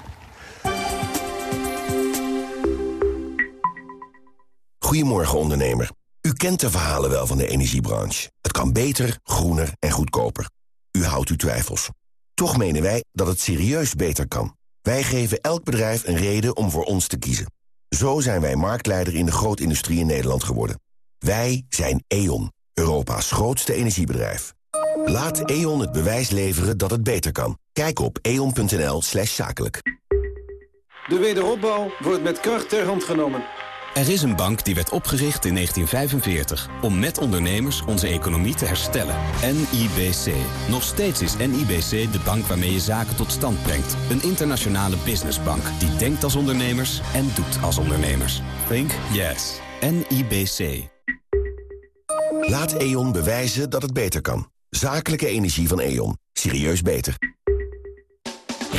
Goedemorgen, ondernemer. U kent de verhalen wel van de energiebranche. Het kan beter, groener en goedkoper. U houdt uw twijfels. Toch menen wij dat het serieus beter kan. Wij geven elk bedrijf een reden om voor ons te kiezen. Zo zijn wij marktleider in de grootindustrie in Nederland geworden. Wij zijn E.ON, Europa's grootste energiebedrijf. Laat E.ON het bewijs leveren dat het beter kan. Kijk op eon.nl slash zakelijk. De wederopbouw wordt met kracht ter hand genomen. Er is een bank die werd opgericht in 1945 om met ondernemers onze economie te herstellen. NIBC. Nog steeds is NIBC de bank waarmee je zaken tot stand brengt. Een internationale businessbank die denkt als ondernemers en doet als ondernemers. Think yes. NIBC. Laat E.ON bewijzen dat het beter kan. Zakelijke energie van E.ON. Serieus beter.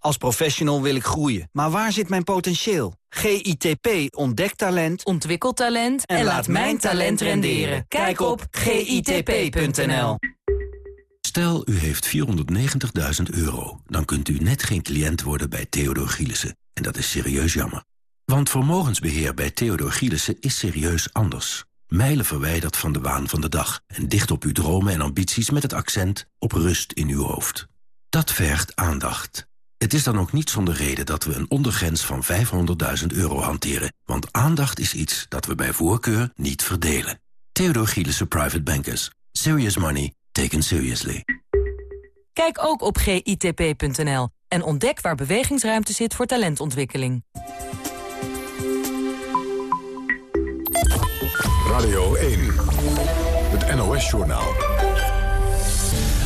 Als professional wil ik groeien, maar waar zit mijn potentieel? GITP ontdekt talent, ontwikkelt talent en, laat mijn talent renderen. Kijk op gitp.nl. Stel, u heeft 490.000 euro. Dan kunt u net geen cliënt worden bij Theodor Gielissen. En dat is serieus jammer. Want vermogensbeheer bij Theodor Gielissen is serieus anders. Mijlen verwijderd van de waan van de dag. En dicht op uw dromen en ambities met het accent op rust in uw hoofd. Dat vergt aandacht. Het is dan ook niet zonder reden dat we een ondergrens van 500.000 euro hanteren. Want aandacht is iets dat we bij voorkeur niet verdelen. Theodor Gielissen Private Bankers. Serious money taken seriously. Kijk ook op gitp.nl en ontdek waar bewegingsruimte zit voor talentontwikkeling. Radio 1, het NOS-journaal.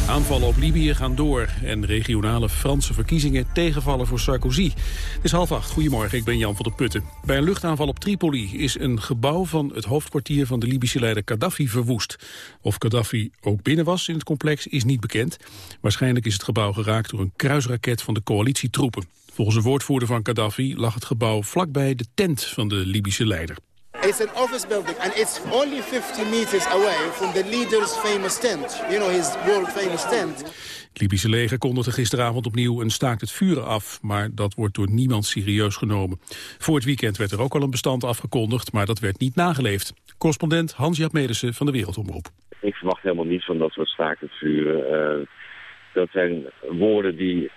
Aanvallen op Libië gaan door en regionale Franse verkiezingen tegenvallen voor Sarkozy. Het is half acht. Goedemorgen, ik ben Jan van der Putten. Bij een luchtaanval op Tripoli is een gebouw van het hoofdkwartier van de Libische leider Gaddafi verwoest. Of Gaddafi ook binnen was in het complex is niet bekend. Waarschijnlijk is het gebouw geraakt door een kruisraket van de coalitietroepen. Volgens een woordvoerder van Gaddafi lag het gebouw vlakbij de tent van de Libische leider. It's an office building and it's only 50 meters away from the leader's famous tent. You know, his world famous tent. Het Libische leger kondigde gisteravond opnieuw een staakt het vuren af, maar dat wordt door niemand serieus genomen. Voor het weekend werd er ook al een bestand afgekondigd, maar dat werd niet nageleefd. Correspondent Hans-Jaap Medersen van de Wereldomroep. Ik verwacht helemaal niet van dat soort staakt het vuren. Uh, dat zijn woorden die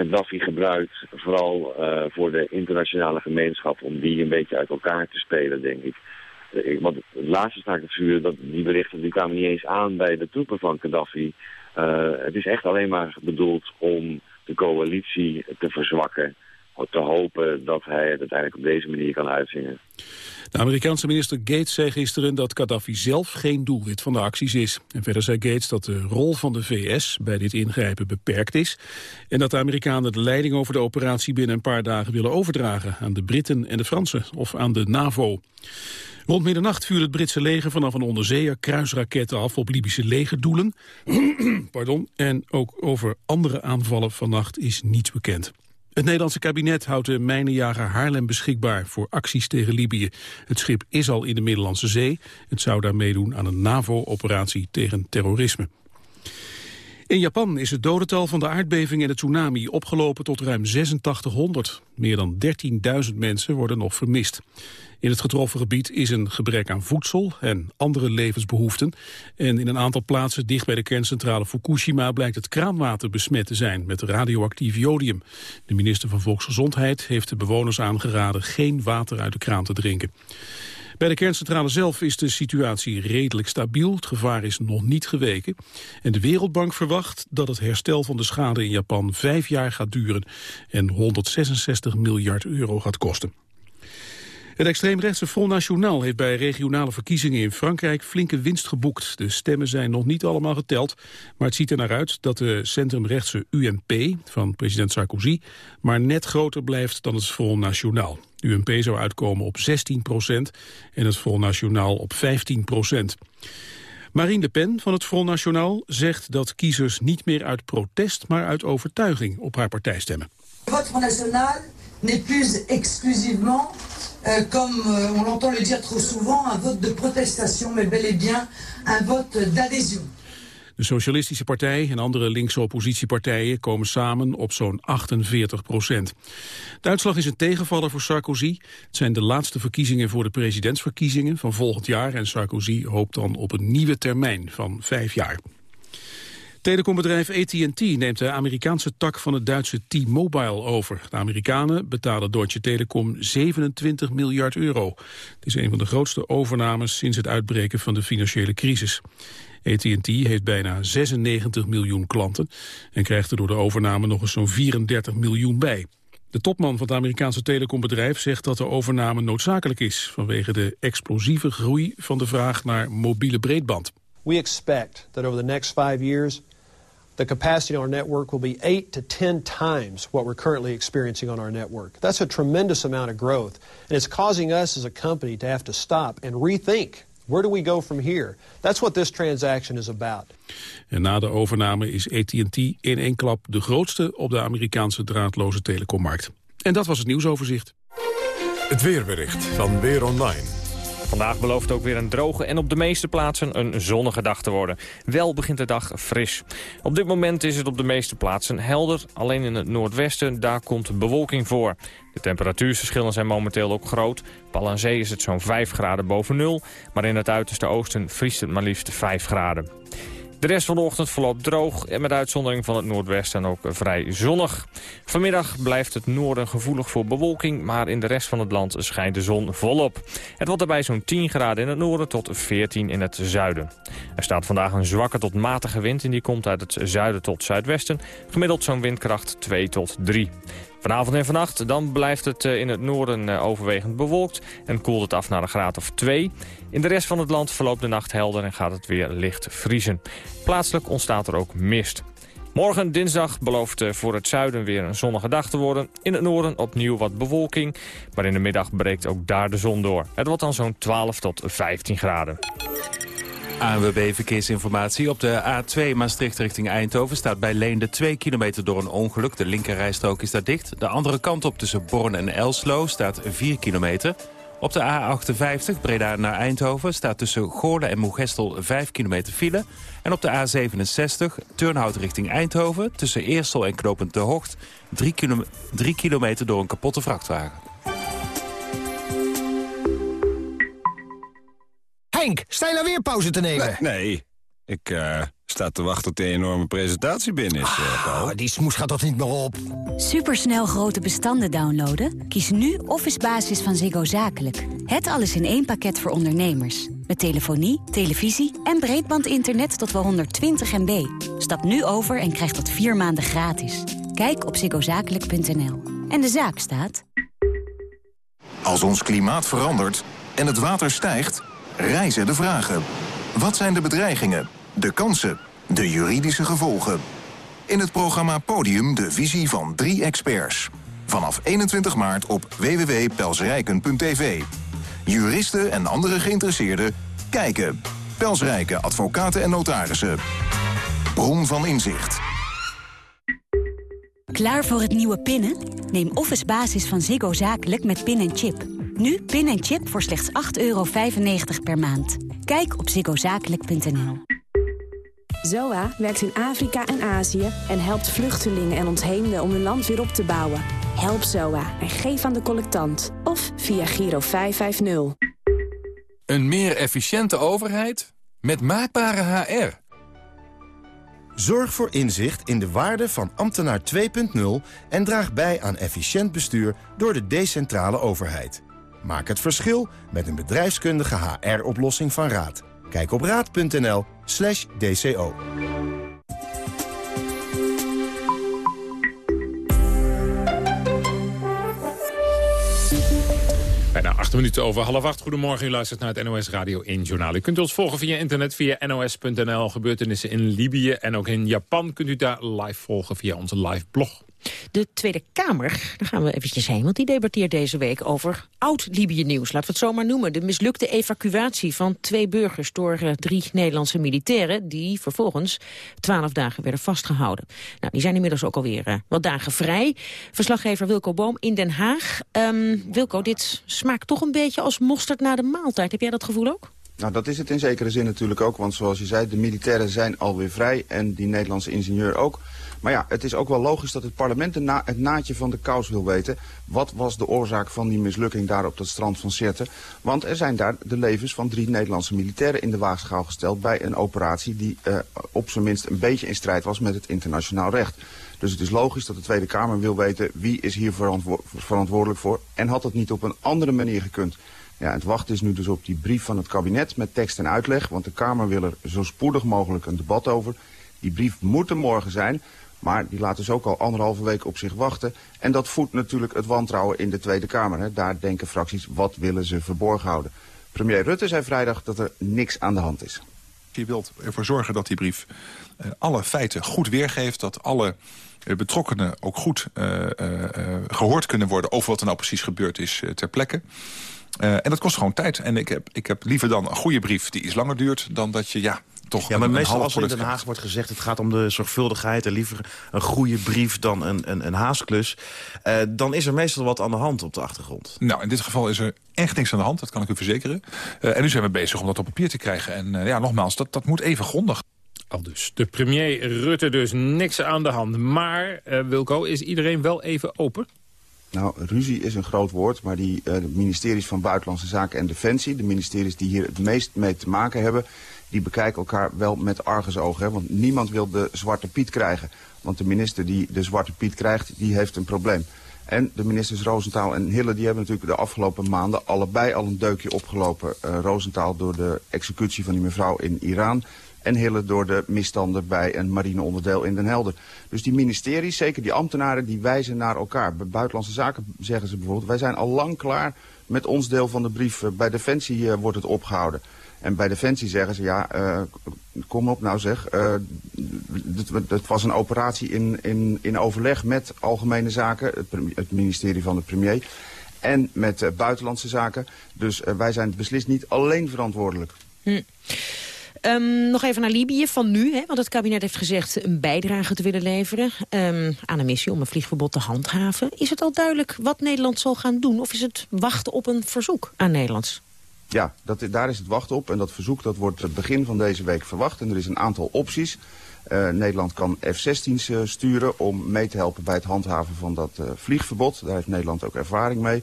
Gaddafi gebruikt, vooral uh, voor de internationale gemeenschap, om die een beetje uit elkaar te spelen, denk ik. Uh, want het laatste staakt het vuur, dat, die berichten die kwamen niet eens aan bij de troepen van Gaddafi. Uh, het is echt alleen maar bedoeld om de coalitie te verzwakken te hopen dat hij het uiteindelijk op deze manier kan uitzingen. De Amerikaanse minister Gates zei gisteren dat Gaddafi zelf geen doelwit van de acties is. En verder zei Gates dat de rol van de VS bij dit ingrijpen beperkt is... en dat de Amerikanen de leiding over de operatie binnen een paar dagen willen overdragen... aan de Britten en de Fransen of aan de NAVO. Rond middernacht vuurde het Britse leger vanaf een onderzeeër kruisraketten af op Libische legerdoelen. Pardon. En ook over andere aanvallen vannacht is niets bekend. Het Nederlandse kabinet houdt de mijnenjager Haarlem beschikbaar voor acties tegen Libië. Het schip is al in de Middellandse Zee. Het zou daar meedoen aan een NAVO-operatie tegen terrorisme. In Japan is het dodental van de aardbeving en de tsunami opgelopen tot ruim 8600. Meer dan 13.000 mensen worden nog vermist. In het getroffen gebied is een gebrek aan voedsel en andere levensbehoeften. En in een aantal plaatsen dicht bij de kerncentrale Fukushima blijkt het kraanwater besmet te zijn met radioactief jodium. De minister van Volksgezondheid heeft de bewoners aangeraden geen water uit de kraan te drinken. Bij de kerncentrale zelf is de situatie redelijk stabiel. Het gevaar is nog niet geweken. En de Wereldbank verwacht dat het herstel van de schade in Japan vijf jaar gaat duren en 166 miljard euro gaat kosten. Het extreemrechtse Front National heeft bij regionale verkiezingen in Frankrijk flinke winst geboekt. De stemmen zijn nog niet allemaal geteld, maar het ziet er naar uit dat de centrumrechtse UMP van president Sarkozy maar net groter blijft dan het Front National. UMP zou uitkomen op 16 procent en het Front National op 15 procent. Marine Le Pen van het Front National zegt dat kiezers niet meer uit protest, maar uit overtuiging op haar partij stemmen. Het Front National n'est plus exclusivement euh, comme euh, on l'entend le dire trop souvent, un vote de protestation, mais bel et bien un vote d'adhésion. De Socialistische Partij en andere linkse oppositiepartijen komen samen op zo'n 48 procent. De uitslag is een tegenvaller voor Sarkozy. Het zijn de laatste verkiezingen voor de presidentsverkiezingen van volgend jaar... en Sarkozy hoopt dan op een nieuwe termijn van vijf jaar. Telecombedrijf AT&T neemt de Amerikaanse tak van het Duitse T-Mobile over. De Amerikanen betalen Deutsche Telekom 27 miljard euro. Het is een van de grootste overnames sinds het uitbreken van de financiële crisis. AT&T heeft bijna 96 miljoen klanten en krijgt er door de overname nog eens zo'n 34 miljoen bij. De topman van het Amerikaanse telecombedrijf zegt dat de overname noodzakelijk is... vanwege de explosieve groei van de vraag naar mobiele breedband. We expect that over the next five years... the capacity on our network will be 8 to 10 times what we're currently experiencing on our network. That's a tremendous amount of growth. And it's causing us as a company to have to stop and rethink Where do we go from here? That's what this transaction is about. En na de overname is AT&T in één klap de grootste op de Amerikaanse draadloze telecommarkt. En dat was het nieuwsoverzicht. Het weerbericht van Weer Online. Vandaag belooft ook weer een droge en op de meeste plaatsen een zonnige dag te worden. Wel begint de dag fris. Op dit moment is het op de meeste plaatsen helder. Alleen in het noordwesten, daar komt bewolking voor. De temperatuurverschillen zijn momenteel ook groot. Pal aan zee is het zo'n 5 graden boven nul. Maar in het uiterste oosten vriest het maar liefst 5 graden. De rest van de ochtend verloopt droog en met uitzondering van het noordwesten ook vrij zonnig. Vanmiddag blijft het noorden gevoelig voor bewolking, maar in de rest van het land schijnt de zon volop. Het wordt daarbij zo'n 10 graden in het noorden tot 14 in het zuiden. Er staat vandaag een zwakke tot matige wind en die komt uit het zuiden tot zuidwesten. Gemiddeld zo'n windkracht 2 tot 3. Vanavond en vannacht dan blijft het eh, in het noorden eh, overwegend bewolkt en koelt het af naar een graad of 2. In de rest van het land verloopt de nacht helder en gaat het weer licht vriezen. Plaatselijk ontstaat er ook mist. Morgen, dinsdag, belooft eh, voor het zuiden weer een zonnige dag te worden. In het noorden opnieuw wat bewolking, maar in de middag breekt ook daar de zon door. Het wordt dan zo'n 12 tot 15 graden. ANWB Verkeersinformatie. Op de A2 Maastricht richting Eindhoven staat bij Leende 2 kilometer door een ongeluk. De linkerrijstrook is daar dicht. De andere kant op tussen Born en Elslo staat 4 kilometer. Op de A58 Breda naar Eindhoven staat tussen Goorle en Moegestel 5 kilometer file. En op de A67 Turnhout richting Eindhoven tussen Eersel en Knopend de Hocht 3 kilometer door een kapotte vrachtwagen. Henk, sta je nou weer pauze te nemen? Nee, ik uh, sta te wachten tot de enorme presentatie binnen is, uh, Paul. die smoes gaat toch niet meer op? Supersnel grote bestanden downloaden? Kies nu Office Basis van Ziggo Zakelijk. Het alles in één pakket voor ondernemers. Met telefonie, televisie en breedbandinternet tot wel 120 MB. Stap nu over en krijg dat vier maanden gratis. Kijk op ziggozakelijk.nl. En de zaak staat... Als ons klimaat verandert en het water stijgt reizen de vragen. Wat zijn de bedreigingen, de kansen, de juridische gevolgen? In het programma Podium de visie van drie experts. Vanaf 21 maart op www.pelsrijken.tv. Juristen en andere geïnteresseerden kijken. Pelsrijken, advocaten en notarissen. Bron van inzicht. Klaar voor het nieuwe pinnen? Neem Office Basis van Ziggo Zakelijk met pin en chip. Nu pin en chip voor slechts 8,95 euro per maand. Kijk op ziggozakelijk.nl. ZOA werkt in Afrika en Azië en helpt vluchtelingen en ontheemden om hun land weer op te bouwen. Help ZOA en geef aan de collectant. Of via Giro 550. Een meer efficiënte overheid met maakbare HR. Zorg voor inzicht in de waarde van ambtenaar 2.0 en draag bij aan efficiënt bestuur door de decentrale overheid. Maak het verschil met een bedrijfskundige HR-oplossing van Raad. Kijk op raad.nl slash dco. Bijna acht minuten over half acht. Goedemorgen, u luistert naar het NOS Radio 1 Journaal. U kunt ons volgen via internet, via nos.nl. Gebeurtenissen in Libië en ook in Japan kunt u daar live volgen via onze live blog. De Tweede Kamer, daar gaan we eventjes heen, want die debatteert deze week over oud-Libië-nieuws. Laten we het zo maar noemen. De mislukte evacuatie van twee burgers door uh, drie Nederlandse militairen... die vervolgens twaalf dagen werden vastgehouden. Nou, die zijn inmiddels ook alweer uh, wat dagen vrij. Verslaggever Wilco Boom in Den Haag. Um, Wilco, dit smaakt toch een beetje als mosterd na de maaltijd. Heb jij dat gevoel ook? Nou, dat is het in zekere zin natuurlijk ook. Want zoals je zei, de militairen zijn alweer vrij en die Nederlandse ingenieur ook. Maar ja, het is ook wel logisch dat het parlement het naadje van de kous wil weten. Wat was de oorzaak van die mislukking daar op dat strand van Sirte? Want er zijn daar de levens van drie Nederlandse militairen in de waagschaal gesteld... bij een operatie die uh, op zijn minst een beetje in strijd was met het internationaal recht. Dus het is logisch dat de Tweede Kamer wil weten wie is hier verantwo verantwoordelijk voor... en had het niet op een andere manier gekund. Ja, het wachten is nu dus op die brief van het kabinet met tekst en uitleg... want de Kamer wil er zo spoedig mogelijk een debat over. Die brief moet er morgen zijn... Maar die laat dus ook al anderhalve week op zich wachten. En dat voedt natuurlijk het wantrouwen in de Tweede Kamer. Hè. Daar denken fracties, wat willen ze verborgen houden? Premier Rutte zei vrijdag dat er niks aan de hand is. Je wilt ervoor zorgen dat die brief uh, alle feiten goed weergeeft... dat alle uh, betrokkenen ook goed uh, gehoord kunnen worden... over wat er nou precies gebeurd is ter plekke. en dat kost gewoon tijd. En ik heb, ik heb liever dan een goede brief die iets langer duurt... dan dat je ja, toch ja, maar een, meestal een als er in Den Haag wordt gezegd... het gaat om de zorgvuldigheid en liever een goede brief dan een, een, een haastklus... Uh, dan is er meestal wat aan de hand op de achtergrond. Nou, in dit geval is er echt niks aan de hand, dat kan ik u verzekeren. Uh, en nu zijn we bezig om dat op papier te krijgen. En uh, ja, nogmaals, dat, dat moet even grondig. Al dus. De premier Rutte dus niks aan de hand. Maar, Wilco, is iedereen wel even open? Nou, ruzie is een groot woord, maar die uh, de ministeries van Buitenlandse Zaken en Defensie... de ministeries die hier het meest mee te maken hebben... die bekijken elkaar wel met argusogen. Want niemand wil de Zwarte Piet krijgen. Want de minister die de Zwarte Piet krijgt, die heeft een probleem. En de ministers Roosentaal en Hille die hebben natuurlijk de afgelopen maanden... allebei al een deukje opgelopen. Uh, Roosentaal door de executie van die mevrouw in Iran en Hille door de misstanden bij een marineonderdeel in Den Helder. Dus die ministeries, zeker die ambtenaren, die wijzen naar elkaar. Bij Buitenlandse Zaken zeggen ze bijvoorbeeld... wij zijn al lang klaar met ons deel van de brief. Bij Defensie uh, wordt het opgehouden. En bij Defensie zeggen ze, ja, uh, kom op nou zeg, het was een operatie in, in, in overleg met Algemene Zaken, het, het ministerie van de premier, en met uh, Buitenlandse Zaken. Dus wij zijn beslist niet alleen verantwoordelijk. Hm. Um, nog even naar Libië van nu, hè, want het kabinet heeft gezegd een bijdrage te willen leveren um, aan een missie om een vliegverbod te handhaven. Is het al duidelijk wat Nederland zal gaan doen of is het wachten op een verzoek aan Nederlands? Ja, dat, daar is het wachten op en dat verzoek dat wordt het begin van deze week verwacht en er is een aantal opties. Uh, Nederland kan F-16's uh, sturen om mee te helpen bij het handhaven van dat uh, vliegverbod. Daar heeft Nederland ook ervaring mee.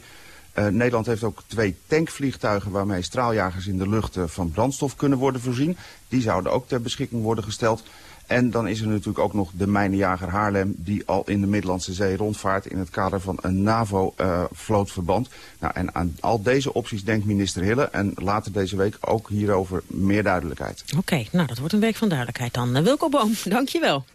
Nederland heeft ook twee tankvliegtuigen waarmee straaljagers in de lucht van brandstof kunnen worden voorzien. Die zouden ook ter beschikking worden gesteld. En dan is er natuurlijk ook nog de mijnenjager Haarlem die al in de Middellandse Zee rondvaart in het kader van een NAVO-vlootverband. Uh, nou, en aan al deze opties denkt minister Hille en later deze week ook hierover meer duidelijkheid. Oké, okay, nou dat wordt een week van duidelijkheid dan. Wilco Boom, dankjewel.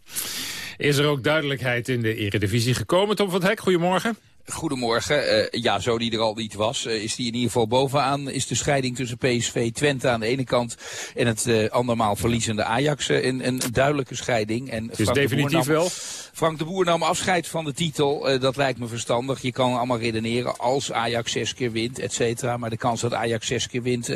Is er ook duidelijkheid in de Eredivisie gekomen? Tom van het Hek, goedemorgen. Goedemorgen. Uh, ja, zo die er al niet was, uh, is die in ieder geval bovenaan. Is de scheiding tussen PSV Twente aan de ene kant en het uh, andermaal verliezende Ajax een, een duidelijke scheiding. En dus Frank definitief nam, wel? Frank de Boer nam afscheid van de titel. dat lijkt me verstandig. Je kan allemaal redeneren als Ajax zes keer wint, et cetera. Maar de kans dat Ajax zes keer wint,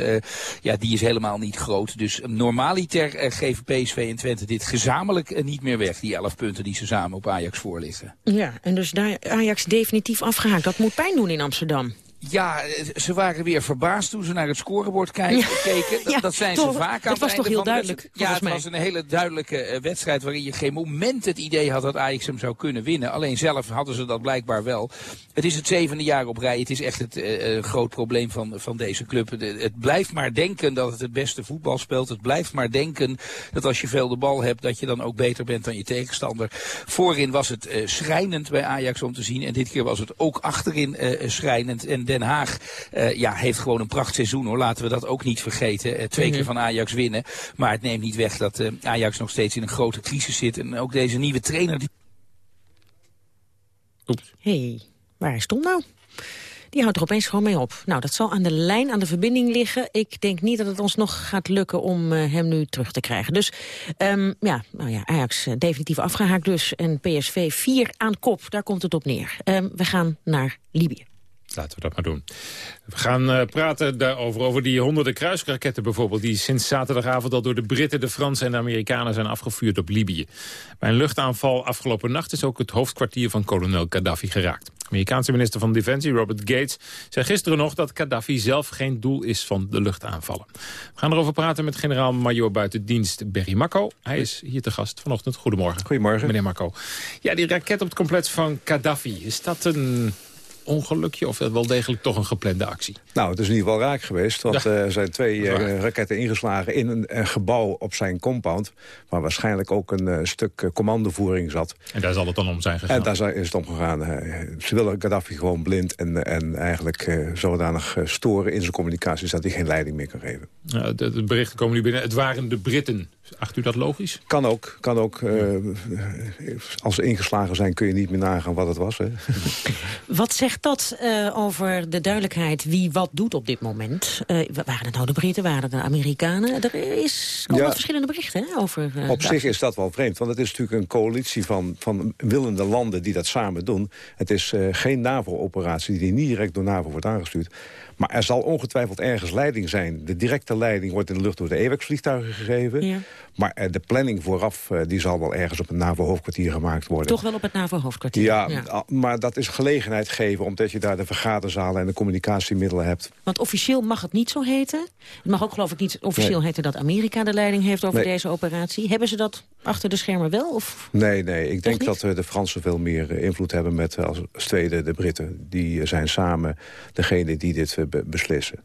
ja, die is helemaal niet groot. Dus normaliter geven PSV en Twente dit gezamenlijk niet meer weg. Die elf punten die ze samen op Ajax voorliggen. Ja, en dus daar Ajax definitief afgehaakt. Dat moet pijn doen in Amsterdam. Ja, ze waren weer verbaasd toen ze naar het scorebord ja. keken. Dat, ja, dat zijn toch, ze vaak aan Dat was toch heel duidelijk, Ja, het mij. was een hele duidelijke uh, wedstrijd waarin je geen moment het idee had dat Ajax hem zou kunnen winnen. Alleen zelf hadden ze dat blijkbaar wel. Het is het zevende jaar op rij. Het is echt het uh, groot probleem van, van deze club. Het, het blijft maar denken dat het het beste voetbal speelt. Het blijft maar denken dat als je veel de bal hebt, dat je dan ook beter bent dan je tegenstander. Voorin was het uh, schrijnend bij Ajax om te zien. En dit keer was het ook achterin schrijnend. En Den Haag uh, ja, heeft gewoon een prachtseizoen hoor. Laten we dat ook niet vergeten. Uh, twee mm -hmm. keer van Ajax winnen. Maar het neemt niet weg dat uh, Ajax nog steeds in een grote crisis zit. En ook deze nieuwe trainer... Die... Oeps. hey, waar is Tom nou? Die houdt er opeens gewoon mee op. Nou, dat zal aan de lijn, aan de verbinding liggen. Ik denk niet dat het ons nog gaat lukken om uh, hem nu terug te krijgen. Dus um, ja, nou ja, Ajax uh, definitief afgehaakt dus. En PSV 4 aan kop, daar komt het op neer. Um, we gaan naar Libië. Laten we dat maar doen. We gaan uh, praten daarover, over die honderden kruisraketten bijvoorbeeld... die sinds zaterdagavond al door de Britten, de Fransen en de Amerikanen zijn afgevuurd op Libië. Bij een luchtaanval afgelopen nacht is ook het hoofdkwartier van kolonel Gaddafi geraakt. Amerikaanse minister van Defensie, Robert Gates, zei gisteren nog dat Gaddafi zelf geen doel is van de luchtaanvallen. We gaan erover praten met generaal-majoor buitendienst Berry Makko. Hij is hier te gast vanochtend. Goedemorgen. Goedemorgen. Meneer Makko. Ja, die raket op het complex van Gaddafi, is dat een ongelukje of wel degelijk toch een geplande actie? Nou, het is in ieder geval raak geweest. Want ja, er zijn twee uh, raketten ingeslagen in een, een, gebouw op zijn compound... waar waarschijnlijk ook een uh, stuk commandovoering zat. En daar zal het dan om zijn gegaan? En daar is het om gegaan. ze willen Gaddafi gewoon blind en, en eigenlijk zodanig storen in zijn communicaties... dat hij geen leiding meer kan geven. Ja, de, de berichten komen nu binnen. Het waren de Britten. Acht u dat logisch? Kan ook. Kan ook eh, als ze ingeslagen zijn kun je niet meer nagaan wat het was. Hè? Wat zegt dat uh, over de duidelijkheid wie wat doet op dit moment? Uh, waren het nou de Britten, waren het de Amerikanen? Er is komen ja, verschillende berichten hè, over... op zich is dat wel vreemd, want het is natuurlijk een coalitie van, van willende landen die dat samen doen. Het is geen NAVO-operatie die niet direct door NAVO wordt aangestuurd. Maar er zal ongetwijfeld ergens leiding zijn. De directe leiding wordt in de lucht door de EWAX-vliegtuigen gegeven. Ja. Maar eh, de planning vooraf eh, die zal wel ergens op het NAVO-hoofdkwartier gemaakt worden. Toch wel op het NAVO-hoofdkwartier? Ja, maar dat is gelegenheid geven... omdat je daar de vergaderzalen en de communicatiemiddelen hebt. Want officieel mag het niet zo heten. Het mag ook geloof ik niet officieel heten dat Amerika de leiding heeft over deze operatie. Hebben ze dat achter de schermen wel? Of? Nee, nee. Ik denk dat de Fransen veel meer invloed hebben met als tweede de Britten. Die zijn samen degene die dit beslissen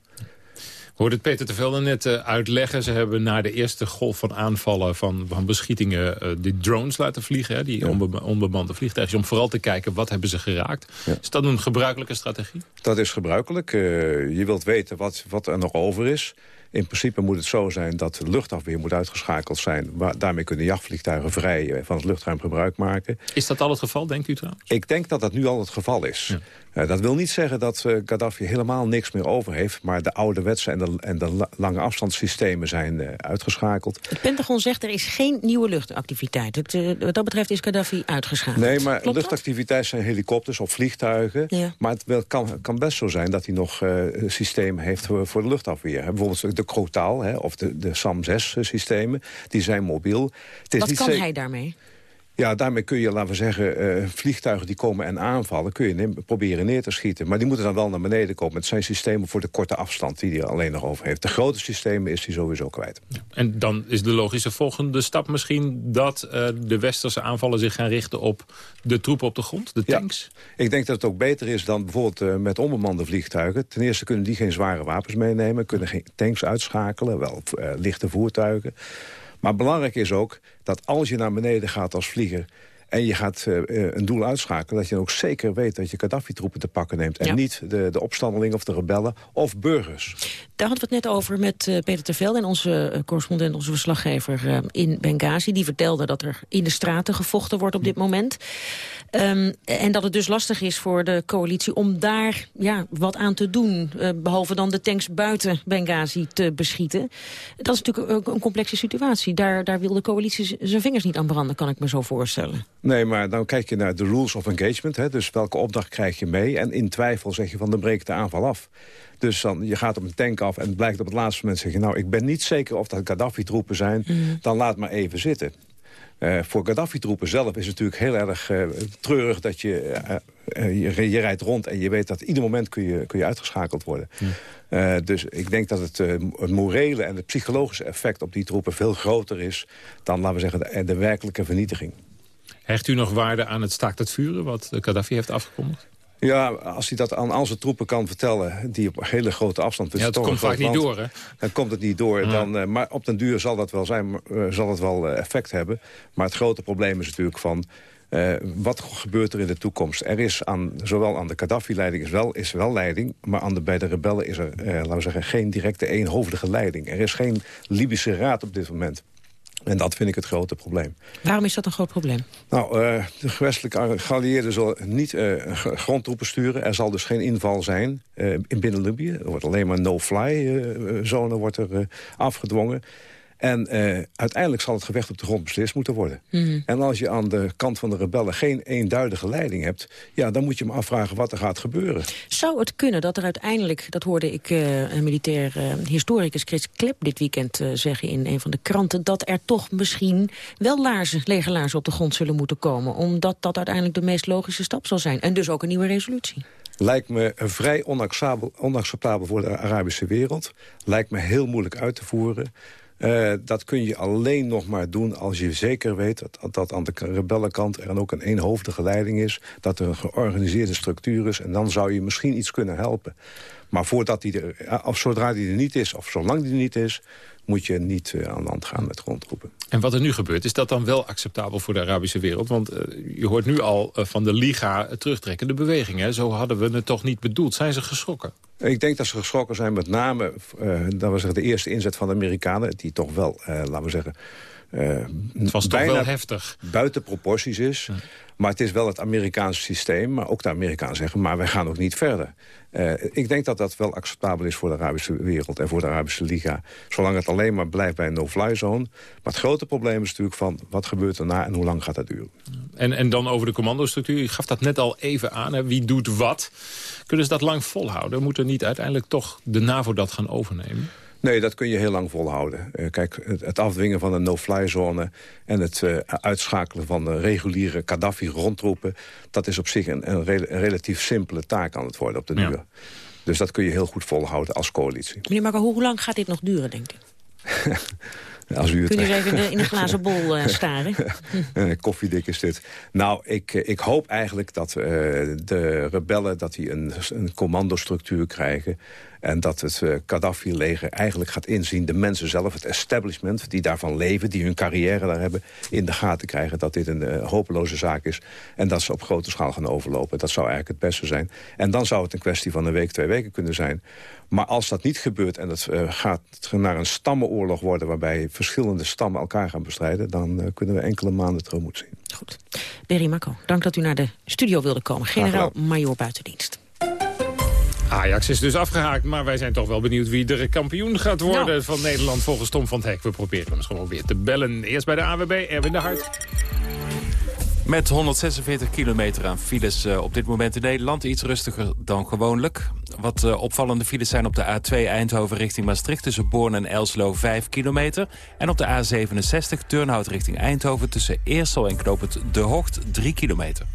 hoorde het Peter Tevelde net uh, uitleggen. Ze hebben na de eerste golf van aanvallen van, van beschietingen... Uh, die drones laten vliegen, hè, die ja. onbe onbemande vliegtuigen... om vooral te kijken wat hebben ze geraakt. Ja. Is dat een gebruikelijke strategie? Dat is gebruikelijk. Uh, je wilt weten wat, wat er nog over is. In principe moet het zo zijn dat de luchtafweer moet uitgeschakeld zijn. Waar, daarmee kunnen jachtvliegtuigen vrij van het luchtruim gebruik maken. Is dat al het geval, denkt u trouwens? Ik denk dat dat nu al het geval is. Ja. Uh, dat wil niet zeggen dat uh, Gaddafi helemaal niks meer over heeft... maar de ouderwetse en de, en de lange afstandssystemen zijn uh, uitgeschakeld. Het Pentagon zegt er is geen nieuwe luchtactiviteit. Het, wat dat betreft is Gaddafi uitgeschakeld. Nee, maar Klopt luchtactiviteit zijn helikopters of vliegtuigen. Ja. Maar het kan, kan best zo zijn dat hij nog systemen heeft voor, de luchtafweer. Bijvoorbeeld de Krotaal hè, of de, de SAM-6-systemen. Die zijn mobiel. Het is wat kan hij daarmee? Ja, daarmee kun je, laten we zeggen, uh, vliegtuigen die komen en aanvallen... kun je proberen neer te schieten. Maar die moeten dan wel naar beneden komen. Het zijn systemen voor de korte afstand die hij alleen nog over heeft. De grote systemen is hij sowieso kwijt. En dan is de logische volgende stap misschien... dat uh, de westerse aanvallen zich gaan richten op de troepen op de grond, de tanks? Ja, ik denk dat het ook beter is dan bijvoorbeeld uh, met onbemande vliegtuigen. Ten eerste kunnen die geen zware wapens meenemen... kunnen geen tanks uitschakelen, wel lichte voertuigen... Maar belangrijk is ook dat als je naar beneden gaat als vlieger en je gaat uh, een doel uitschakelen... dat je dan ook zeker weet dat je Gaddafi-troepen te pakken neemt... en ja. niet de, de opstandelingen of de rebellen of burgers. Daar hadden we het net over met uh, Peter Tervelde... en onze uh, correspondent, onze verslaggever in Benghazi. Die vertelde dat er in de straten gevochten wordt op dit moment. Um, en dat het dus lastig is voor de coalitie om daar ja, wat aan te doen... behalve dan de tanks buiten Benghazi te beschieten. Dat is natuurlijk een, een complexe situatie. Daar, daar wil de coalitie zijn vingers niet aan branden, kan ik me zo voorstellen. Nee, maar dan kijk je naar de rules of engagement. Hè, dus welke opdracht krijg je mee? En in twijfel zeg je van, dan breekt de aanval af. Dus dan, je gaat op een tank af en het blijkt op het laatste moment... zeg je, nou, ik ben niet zeker of dat Gaddafi-troepen zijn. Mm. Dan laat maar even zitten. Uh, voor Gaddafi-troepen zelf is het natuurlijk heel erg uh, treurig... dat je, uh, je, je, rijdt rond en je weet dat ieder moment kun je, kun je uitgeschakeld worden. Ja. dus ik denk dat het, het morele en het psychologische effect op die troepen... veel groter is dan, laten we zeggen, de, de werkelijke vernietiging. Hecht u nog waarde aan het staakt het vuren wat Gaddafi heeft afgekondigd? Ja, als hij dat aan al zijn troepen kan vertellen... die op hele grote afstand... Ja, het komt vaak niet door, hè? Dan komt het niet door. Dan, uh, maar op den duur zal dat wel zijn, uh, zal het wel uh, effect hebben. Maar het grote probleem is natuurlijk van... wat gebeurt er in de toekomst? Er is aan, zowel aan de Gaddafi-leiding is wel, is wel leiding... maar aan de, bij de rebellen is er, laten we zeggen, geen directe eenhoofdige leiding. Er is geen Libische raad op dit moment. En dat vind ik het grote probleem. Waarom is dat een groot probleem? Nou, uh, de gewestelijke geallieerden zullen niet uh, grondtroepen sturen. Er zal dus geen inval zijn uh, in binnen Libië. Er wordt alleen maar no-fly zone wordt er afgedwongen. En uh, uiteindelijk zal het gevecht op de grond beslist moeten worden. Mm -hmm. En als je aan de kant van de rebellen geen eenduidige leiding hebt... ja, dan moet je me afvragen wat er gaat gebeuren. Zou het kunnen dat er uiteindelijk, dat hoorde ik uh, een militair uh, historicus Chris Klep dit weekend zeggen in een van de kranten... dat er toch misschien wel laarzen, lege laarzen op de grond zullen moeten komen... omdat dat uiteindelijk de meest logische stap zal zijn. En dus ook een nieuwe resolutie lijkt me vrij onacceptabel, onacceptabel voor de Arabische wereld. Lijkt me heel moeilijk uit te voeren. Uh, dat kun je alleen nog maar doen als je zeker weet... dat, dat aan de rebellenkant er ook een eenhoofdige leiding is... dat er een georganiseerde structuur is... en dan zou je misschien iets kunnen helpen. Maar voordat die er, of zodra die er niet is, of zolang die er niet is... moet je niet eh, aan de hand gaan met grondtroepen. En wat er nu gebeurt, is dat dan wel acceptabel voor de Arabische wereld? Want uh, je hoort nu al uh, van de Liga terugtrekkende bewegingen. Zo hadden we het toch niet bedoeld. Zijn ze geschrokken? Ik denk dat ze geschrokken zijn met name dat we zeggen, de eerste inzet van de Amerikanen... die toch wel, laten we zeggen... het was toch wel heftig. buiten proporties is. Ja. Maar het is wel het Amerikaanse systeem. Maar ook de Amerikanen zeggen, maar wij gaan ook niet verder. Uh, ik denk dat dat wel acceptabel is voor de Arabische wereld en voor de Arabische Liga. Zolang het alleen maar blijft bij een no-fly zone. Maar het grote probleem is natuurlijk van wat gebeurt erna en hoe lang gaat dat duren. En, en dan over de commandostructuur. Je gaf dat net al even aan. Hè. Wie doet wat? Kunnen ze dat lang volhouden? Moet er niet uiteindelijk toch de NAVO dat gaan overnemen? Nee, dat kun je heel lang volhouden. Uh, kijk, het, het, afdwingen van een no-fly zone... en het uh, uitschakelen van de reguliere Gaddafi-rondtroepen... dat is op zich een, een, re een, relatief simpele taak aan het worden op de duur. Ja. Dus dat kun je heel goed volhouden als coalitie. Meneer Marco, hoe lang gaat dit nog duren, denkt u? Als u het... Kun je even in de, in de glazen bol uh, staren? Koffiedik is dit. Nou, ik, ik hoop eigenlijk dat uh, de rebellen dat die een, een commandostructuur krijgen... En dat het Gaddafi-leger eigenlijk gaat inzien... de mensen zelf, het establishment, die daarvan leven... die hun carrière daar hebben, in de gaten krijgen... dat dit een uh, hopeloze zaak is. En dat ze op grote schaal gaan overlopen. Dat zou eigenlijk het beste zijn. En dan zou het een kwestie van een week, twee weken kunnen zijn. Maar als dat niet gebeurt en het uh, gaat naar een stammenoorlog worden... waarbij verschillende stammen elkaar gaan bestrijden... dan kunnen we enkele maanden tegemoet zien. Goed. Berry Marco, dank dat u naar de studio wilde komen. Generaal-major buitendienst. Ajax is dus afgehaakt, maar wij zijn toch wel benieuwd wie de kampioen gaat worden nou. van Nederland volgens Tom van het Hek. We proberen hem gewoon weer te bellen. Eerst bij de AWB, Erwin de Hart. Met 146 kilometer aan files uh, op dit moment in Nederland. Iets rustiger dan gewoonlijk. Wat uh, opvallende files zijn op de A2 Eindhoven richting Maastricht... tussen Born en Elslo 5 kilometer. En op de A67 Turnhout richting Eindhoven... tussen Eersel en Knoopend De Hocht 3 kilometer.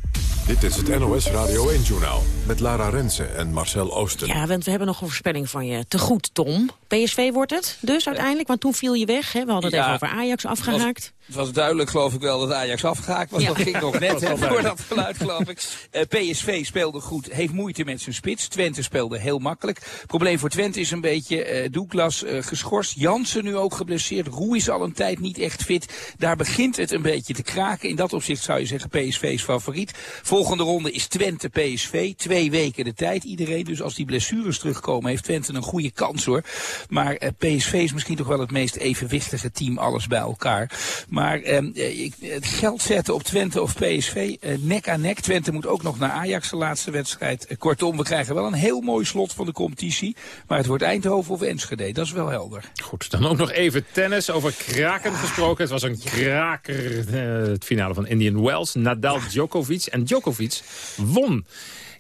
Dit is het NOS Radio 1-journaal met Lara Rensen en Marcel Oosten. Ja, want we hebben nog een voorspelling van je. Te goed, Tom. PSV wordt het dus uiteindelijk, want toen viel je weg. Hè? We hadden het ja, even over Ajax afgehaakt. Het was duidelijk, geloof ik wel, dat Ajax afgehaakt was. Ja. Dat ging nog net hè, voor dat geluid, geloof ik. Uh, PSV speelde goed, heeft moeite met zijn spits. Twente speelde heel makkelijk. Probleem voor Twente is een beetje uh, Douglas uh, geschorst. Jansen nu ook geblesseerd. Roe is al een tijd niet echt fit. Daar begint het een beetje te kraken. In dat opzicht zou je zeggen PSV's favoriet. Volgende ronde is Twente PSV. Twee weken de tijd iedereen. Dus als die blessures terugkomen heeft Twente een goede kans hoor. Maar PSV is misschien toch wel het meest evenwichtige team alles bij elkaar. Maar eh, ik, het geld zetten op Twente of PSV, eh, nek aan nek. Twente moet ook nog naar Ajax de laatste wedstrijd. Eh, kortom, we krijgen wel een heel mooi slot van de competitie. Maar het wordt Eindhoven of Enschede, dat is wel helder. Goed, dan ook nog even tennis. Over kraken gesproken. Het was een kraker, het finale van Indian Wells. Nadal, Djokovic. En Djokovic won.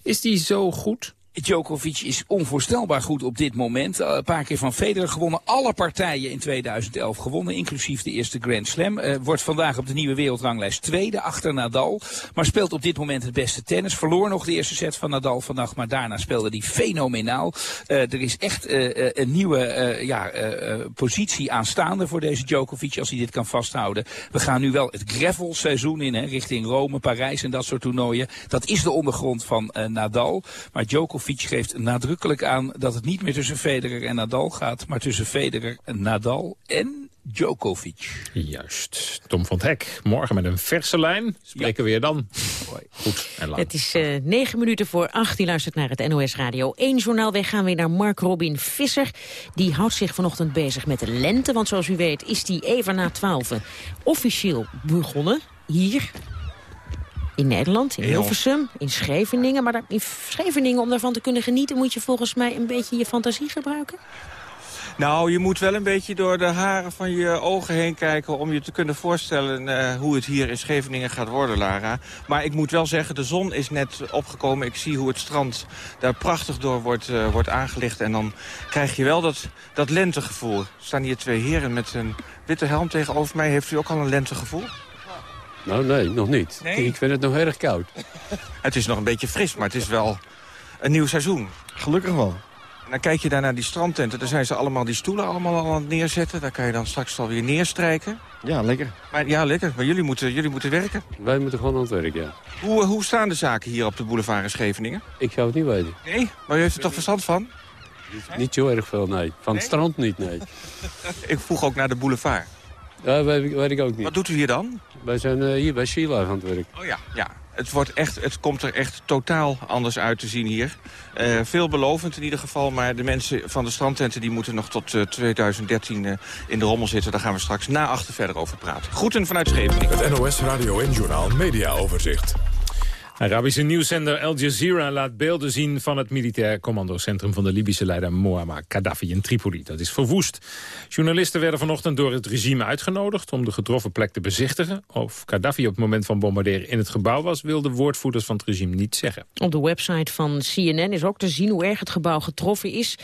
Is die zo goed? Djokovic is onvoorstelbaar goed op dit moment. Uh, een paar keer van Federer gewonnen. Alle partijen in 2011 gewonnen, inclusief de eerste Grand Slam. Uh, wordt vandaag op de nieuwe wereldranglijst tweede achter Nadal. Maar speelt op dit moment het beste tennis. Verloor nog de eerste set van Nadal vannacht, maar daarna speelde hij fenomenaal. Uh, er is echt een nieuwe ja, positie aanstaande voor deze Djokovic als hij dit kan vasthouden. We gaan nu wel het gravel seizoen in, hè, richting Rome, Parijs en dat soort toernooien. Dat is de ondergrond van Nadal. Maar Djokovic geeft nadrukkelijk aan dat het niet meer tussen Federer en Nadal gaat, maar tussen Federer, en Nadal en Djokovic. Juist. Tom van het Hek, morgen met een verse lijn. Spreken we weer dan. Goed en lang. Het is uh, negen minuten voor acht. Die luistert naar het NOS Radio 1 journaal. Wij gaan weer naar Mark Robin Visser. Die houdt zich vanochtend bezig met de lente. Want zoals u weet is die even na twaalf officieel begonnen. Hier in Nederland, in Hilversum, in Scheveningen. Maar in Scheveningen, om daarvan te kunnen genieten... moet je volgens mij een beetje je fantasie gebruiken? Nou, je moet wel een beetje door de haren van je ogen heen kijken... om je te kunnen voorstellen uh, hoe het hier in Scheveningen gaat worden, Lara. Maar ik moet wel zeggen, de zon is net opgekomen. Ik zie hoe het strand daar prachtig door wordt, uh, wordt aangelicht. En dan krijg je wel dat, dat lentegevoel. Er staan hier twee heren met een witte helm tegenover mij. Heeft u ook al een lentegevoel? Nou, nee, nog niet. Nee? Ik vind het nog erg koud. het is nog een beetje fris, maar het is wel een nieuw seizoen. Gelukkig wel. En dan kijk je daar naar die strandtenten. Daar zijn ze allemaal die stoelen allemaal al aan het neerzetten. Daar kan je dan straks alweer neerstrijken. Ja, lekker. Maar, ja, lekker. Maar jullie moeten, jullie moeten werken. Wij moeten gewoon aan het werk, ja. Hoe, hoe staan de zaken hier op de boulevard in Scheveningen? Ik zou het niet weten. Nee? Maar u heeft er toch verstand van? Niet zo erg veel, nee. Van het strand niet, nee. Ik vroeg ook naar de boulevard. Ja, weet, ik- weet ik ook niet. Wat doet u hier dan? Wij zijn eh, hier bij Sheila aan het werk. Oh ja, ja. Het, wordt echt, het komt er echt totaal anders uit te zien hier. Eh, veelbelovend in ieder geval, maar de mensen van de strandtenten... die moeten nog tot eh, 2013 eh, in de rommel zitten. Daar gaan we straks na achter verder over praten. Groeten vanuit Scheveningen. Het NOS Radio en Journaal Media Overzicht. Arabische nieuwszender Al Jazeera laat beelden zien van het militair commandocentrum van de Libische leider Muammar Gaddafi in Tripoli. Dat is verwoest. Journalisten werden vanochtend door het regime uitgenodigd om de getroffen plek te bezichtigen. Of Gaddafi op het moment van bombarderen in het gebouw was, wilden woordvoerders van het regime niet zeggen. Op de website van CNN is ook te zien hoe erg het gebouw getroffen is.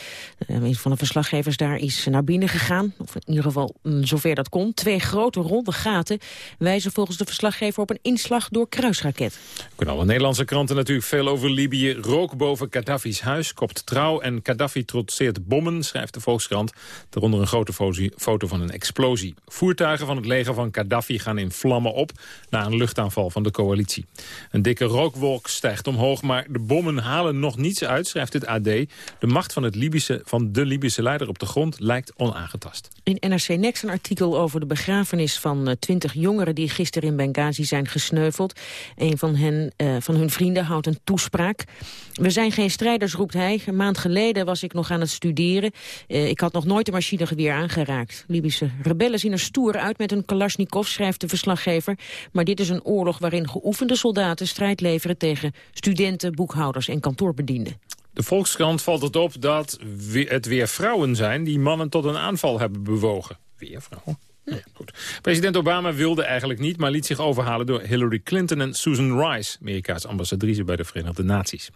Eh, Een van de verslaggevers daar is naar binnen gegaan. Of in ieder geval mm, zover dat kon. Twee grote ronde gaten wijzen volgens de verslaggever op een inslag door kruisraket. Kunnen Nederlandse kranten natuurlijk veel over Libië. Rook boven Gaddafi's huis, kopt trouw en Gaddafi trotseert bommen, schrijft de Volkskrant. Daaronder een grote fo- foto van een explosie. Voertuigen van het leger van Gaddafi gaan in vlammen op na een luchtaanval van de coalitie. Een dikke rookwolk stijgt omhoog, maar de bommen halen nog niets uit, schrijft het AD. De macht van, het Libische, van de Libische leider op de grond lijkt onaangetast. In NRC Next een artikel over de begrafenis van twintig jongeren... die gisteren in Benghazi zijn gesneuveld. Een van, hen, eh, van hun vrienden houdt een toespraak. We zijn geen strijders, roept hij. Een maand geleden was ik nog aan het studeren. Eh, ik had nog nooit een machinegeweer aangeraakt. Libische rebellen zien er stoer uit met een kalasjnikov, schrijft de verslaggever. Maar dit is een oorlog waarin geoefende soldaten strijd leveren... tegen studenten, boekhouders en kantoorbedienden. De Volkskrant valt het op dat het weer vrouwen zijn... die mannen tot een aanval hebben bewogen. Weer vrouwen? Ja, goed. President Obama wilde eigenlijk niet, maar liet zich overhalen door Hillary Clinton en Susan Rice, Amerika's ambassadrice bij de Verenigde Naties.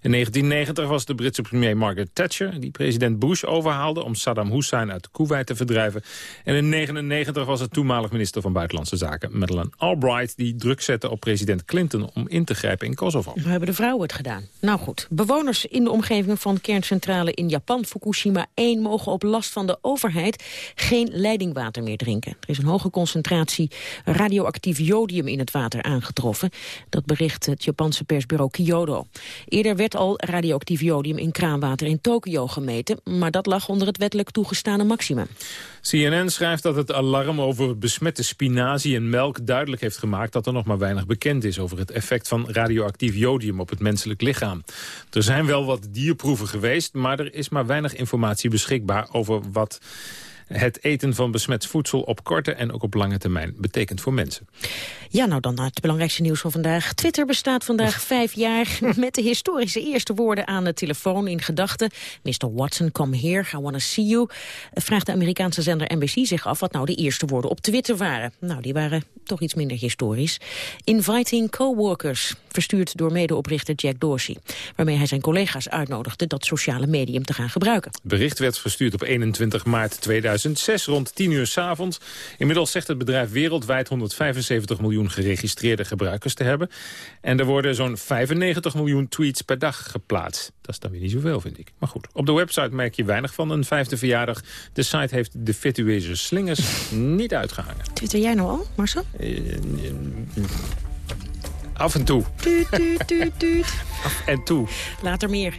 In 1990 was de Britse premier Margaret Thatcher die president Bush overhaalde om Saddam Hussein uit Kuwait te verdrijven. En in 1999 was het toenmalig minister van Buitenlandse Zaken Madeleine Albright die druk zette op president Clinton om in te grijpen in Kosovo. Hoe hebben de vrouwen het gedaan? Nou goed, bewoners in de omgeving van kerncentrale in Japan, Fukushima 1, mogen op last van de overheid geen leidingwater meer drinken. Er is een hoge concentratie radioactief jodium in het water aangetroffen. Dat bericht het Japanse persbureau Kyodo. Eerder werd al radioactief jodium in kraanwater in Tokio gemeten, maar dat lag onder het wettelijk toegestane maximum. CNN schrijft dat het alarm over besmette spinazie en melk duidelijk heeft gemaakt dat er nog maar weinig bekend is over het effect van radioactief jodium op het menselijk lichaam. Er zijn wel wat dierproeven geweest, maar er is maar weinig informatie beschikbaar over wat het eten van besmet voedsel op korte en ook op lange termijn betekent voor mensen. Ja, nou dan naar het belangrijkste nieuws van vandaag. Twitter bestaat vandaag vijf jaar met de historische eerste woorden aan de telefoon in gedachten. Mr. Watson, come here, I wanna see you. Vraagt de Amerikaanse zender NBC zich af wat nou de eerste woorden op Twitter waren. Nou, die waren toch iets minder historisch. Inviting coworkers, verstuurd door medeoprichter Jack Dorsey. Waarmee hij zijn collega's uitnodigde dat sociale medium te gaan gebruiken. Het bericht werd verstuurd op 21 maart 2006, rond 10 uur 's avonds. Inmiddels zegt het bedrijf wereldwijd 175 miljoen geregistreerde gebruikers te hebben. En er worden zo'n 95 miljoen tweets per dag geplaatst. Dat is dan weer niet zoveel, vind ik. Maar goed, op de website merk je weinig van een vijfde verjaardag. De site heeft de virtueuze slingers niet uitgehangen. Twitter jij nou al, Marcel? Eh, Af en toe. Tuut, tuut, tuut, tuut. Af en toe. Later meer.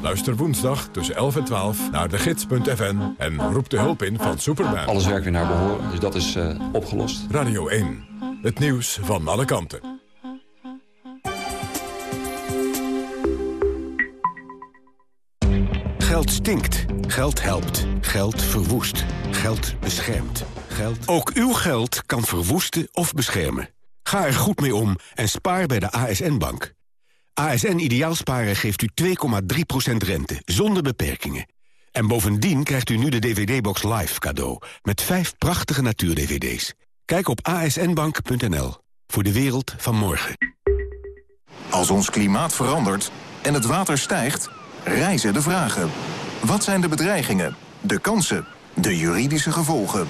Luister woensdag tussen 11 en 12 naar de gids.fm en roep de hulp in van Superman. Alles werkt weer naar behoren, dus dat is eh, opgelost. Radio 1. Het nieuws van alle kanten. Geld stinkt. Geld helpt. Geld verwoest. Geld beschermt. Geld... Ook uw geld kan verwoesten of beschermen. Ga er goed mee om en spaar bij de ASN-bank. ASN Ideaalsparen geeft u 2,3% rente, zonder beperkingen. En bovendien krijgt u nu de DVD-box Live cadeau... met vijf prachtige natuur-DVD's. Kijk op asnbank.nl voor de wereld van morgen. Als ons klimaat verandert en het water stijgt, rijzen de vragen. Wat zijn de bedreigingen, de kansen, de juridische gevolgen?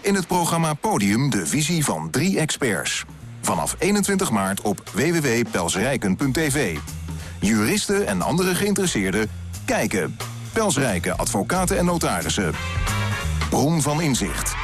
In het programma Podium de visie van drie experts. Vanaf 21 maart op www.pelsrijken.tv. Juristen en andere geïnteresseerden kijken. Pelsrijken, advocaten en notarissen. Bron van inzicht.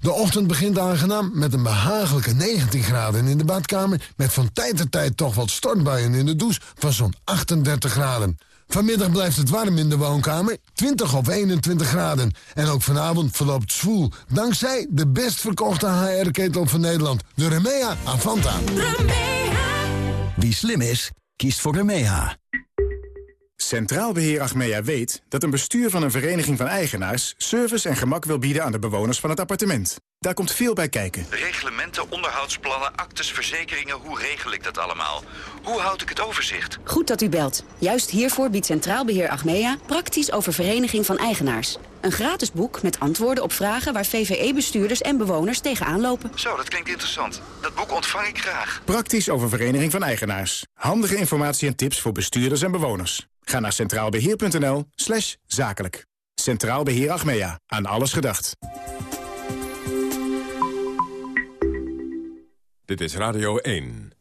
De ochtend begint aangenaam met een behagelijke 19 graden in de badkamer... met van tijd tot tijd toch wat stortbuien in de douche van zo'n 38 graden. Vanmiddag blijft het warm in de woonkamer, 20 of 21 graden. En ook vanavond verloopt zwoel, dankzij de best verkochte HR-ketel van Nederland... de Remea Avanta. Wie slim is, kiest voor Remea. Centraal Beheer Achmea weet dat een bestuur van een vereniging van eigenaars... service en gemak wil bieden aan de bewoners van het appartement. Daar komt veel bij kijken. Reglementen, onderhoudsplannen, actes, verzekeringen, hoe regel ik dat allemaal? Hoe houd ik het overzicht? Goed dat u belt. Juist hiervoor biedt Centraal Beheer Achmea praktisch over vereniging van eigenaars. Een gratis boek met antwoorden op vragen waar VVE-bestuurders en bewoners tegenaan lopen. Zo, dat klinkt interessant. Dat boek ontvang ik graag. Praktisch over vereniging van eigenaars. Handige informatie en tips voor bestuurders en bewoners. Ga naar centraalbeheer.nl slash zakelijk. Centraal Beheer Achmea. Aan alles gedacht. Dit is Radio 1.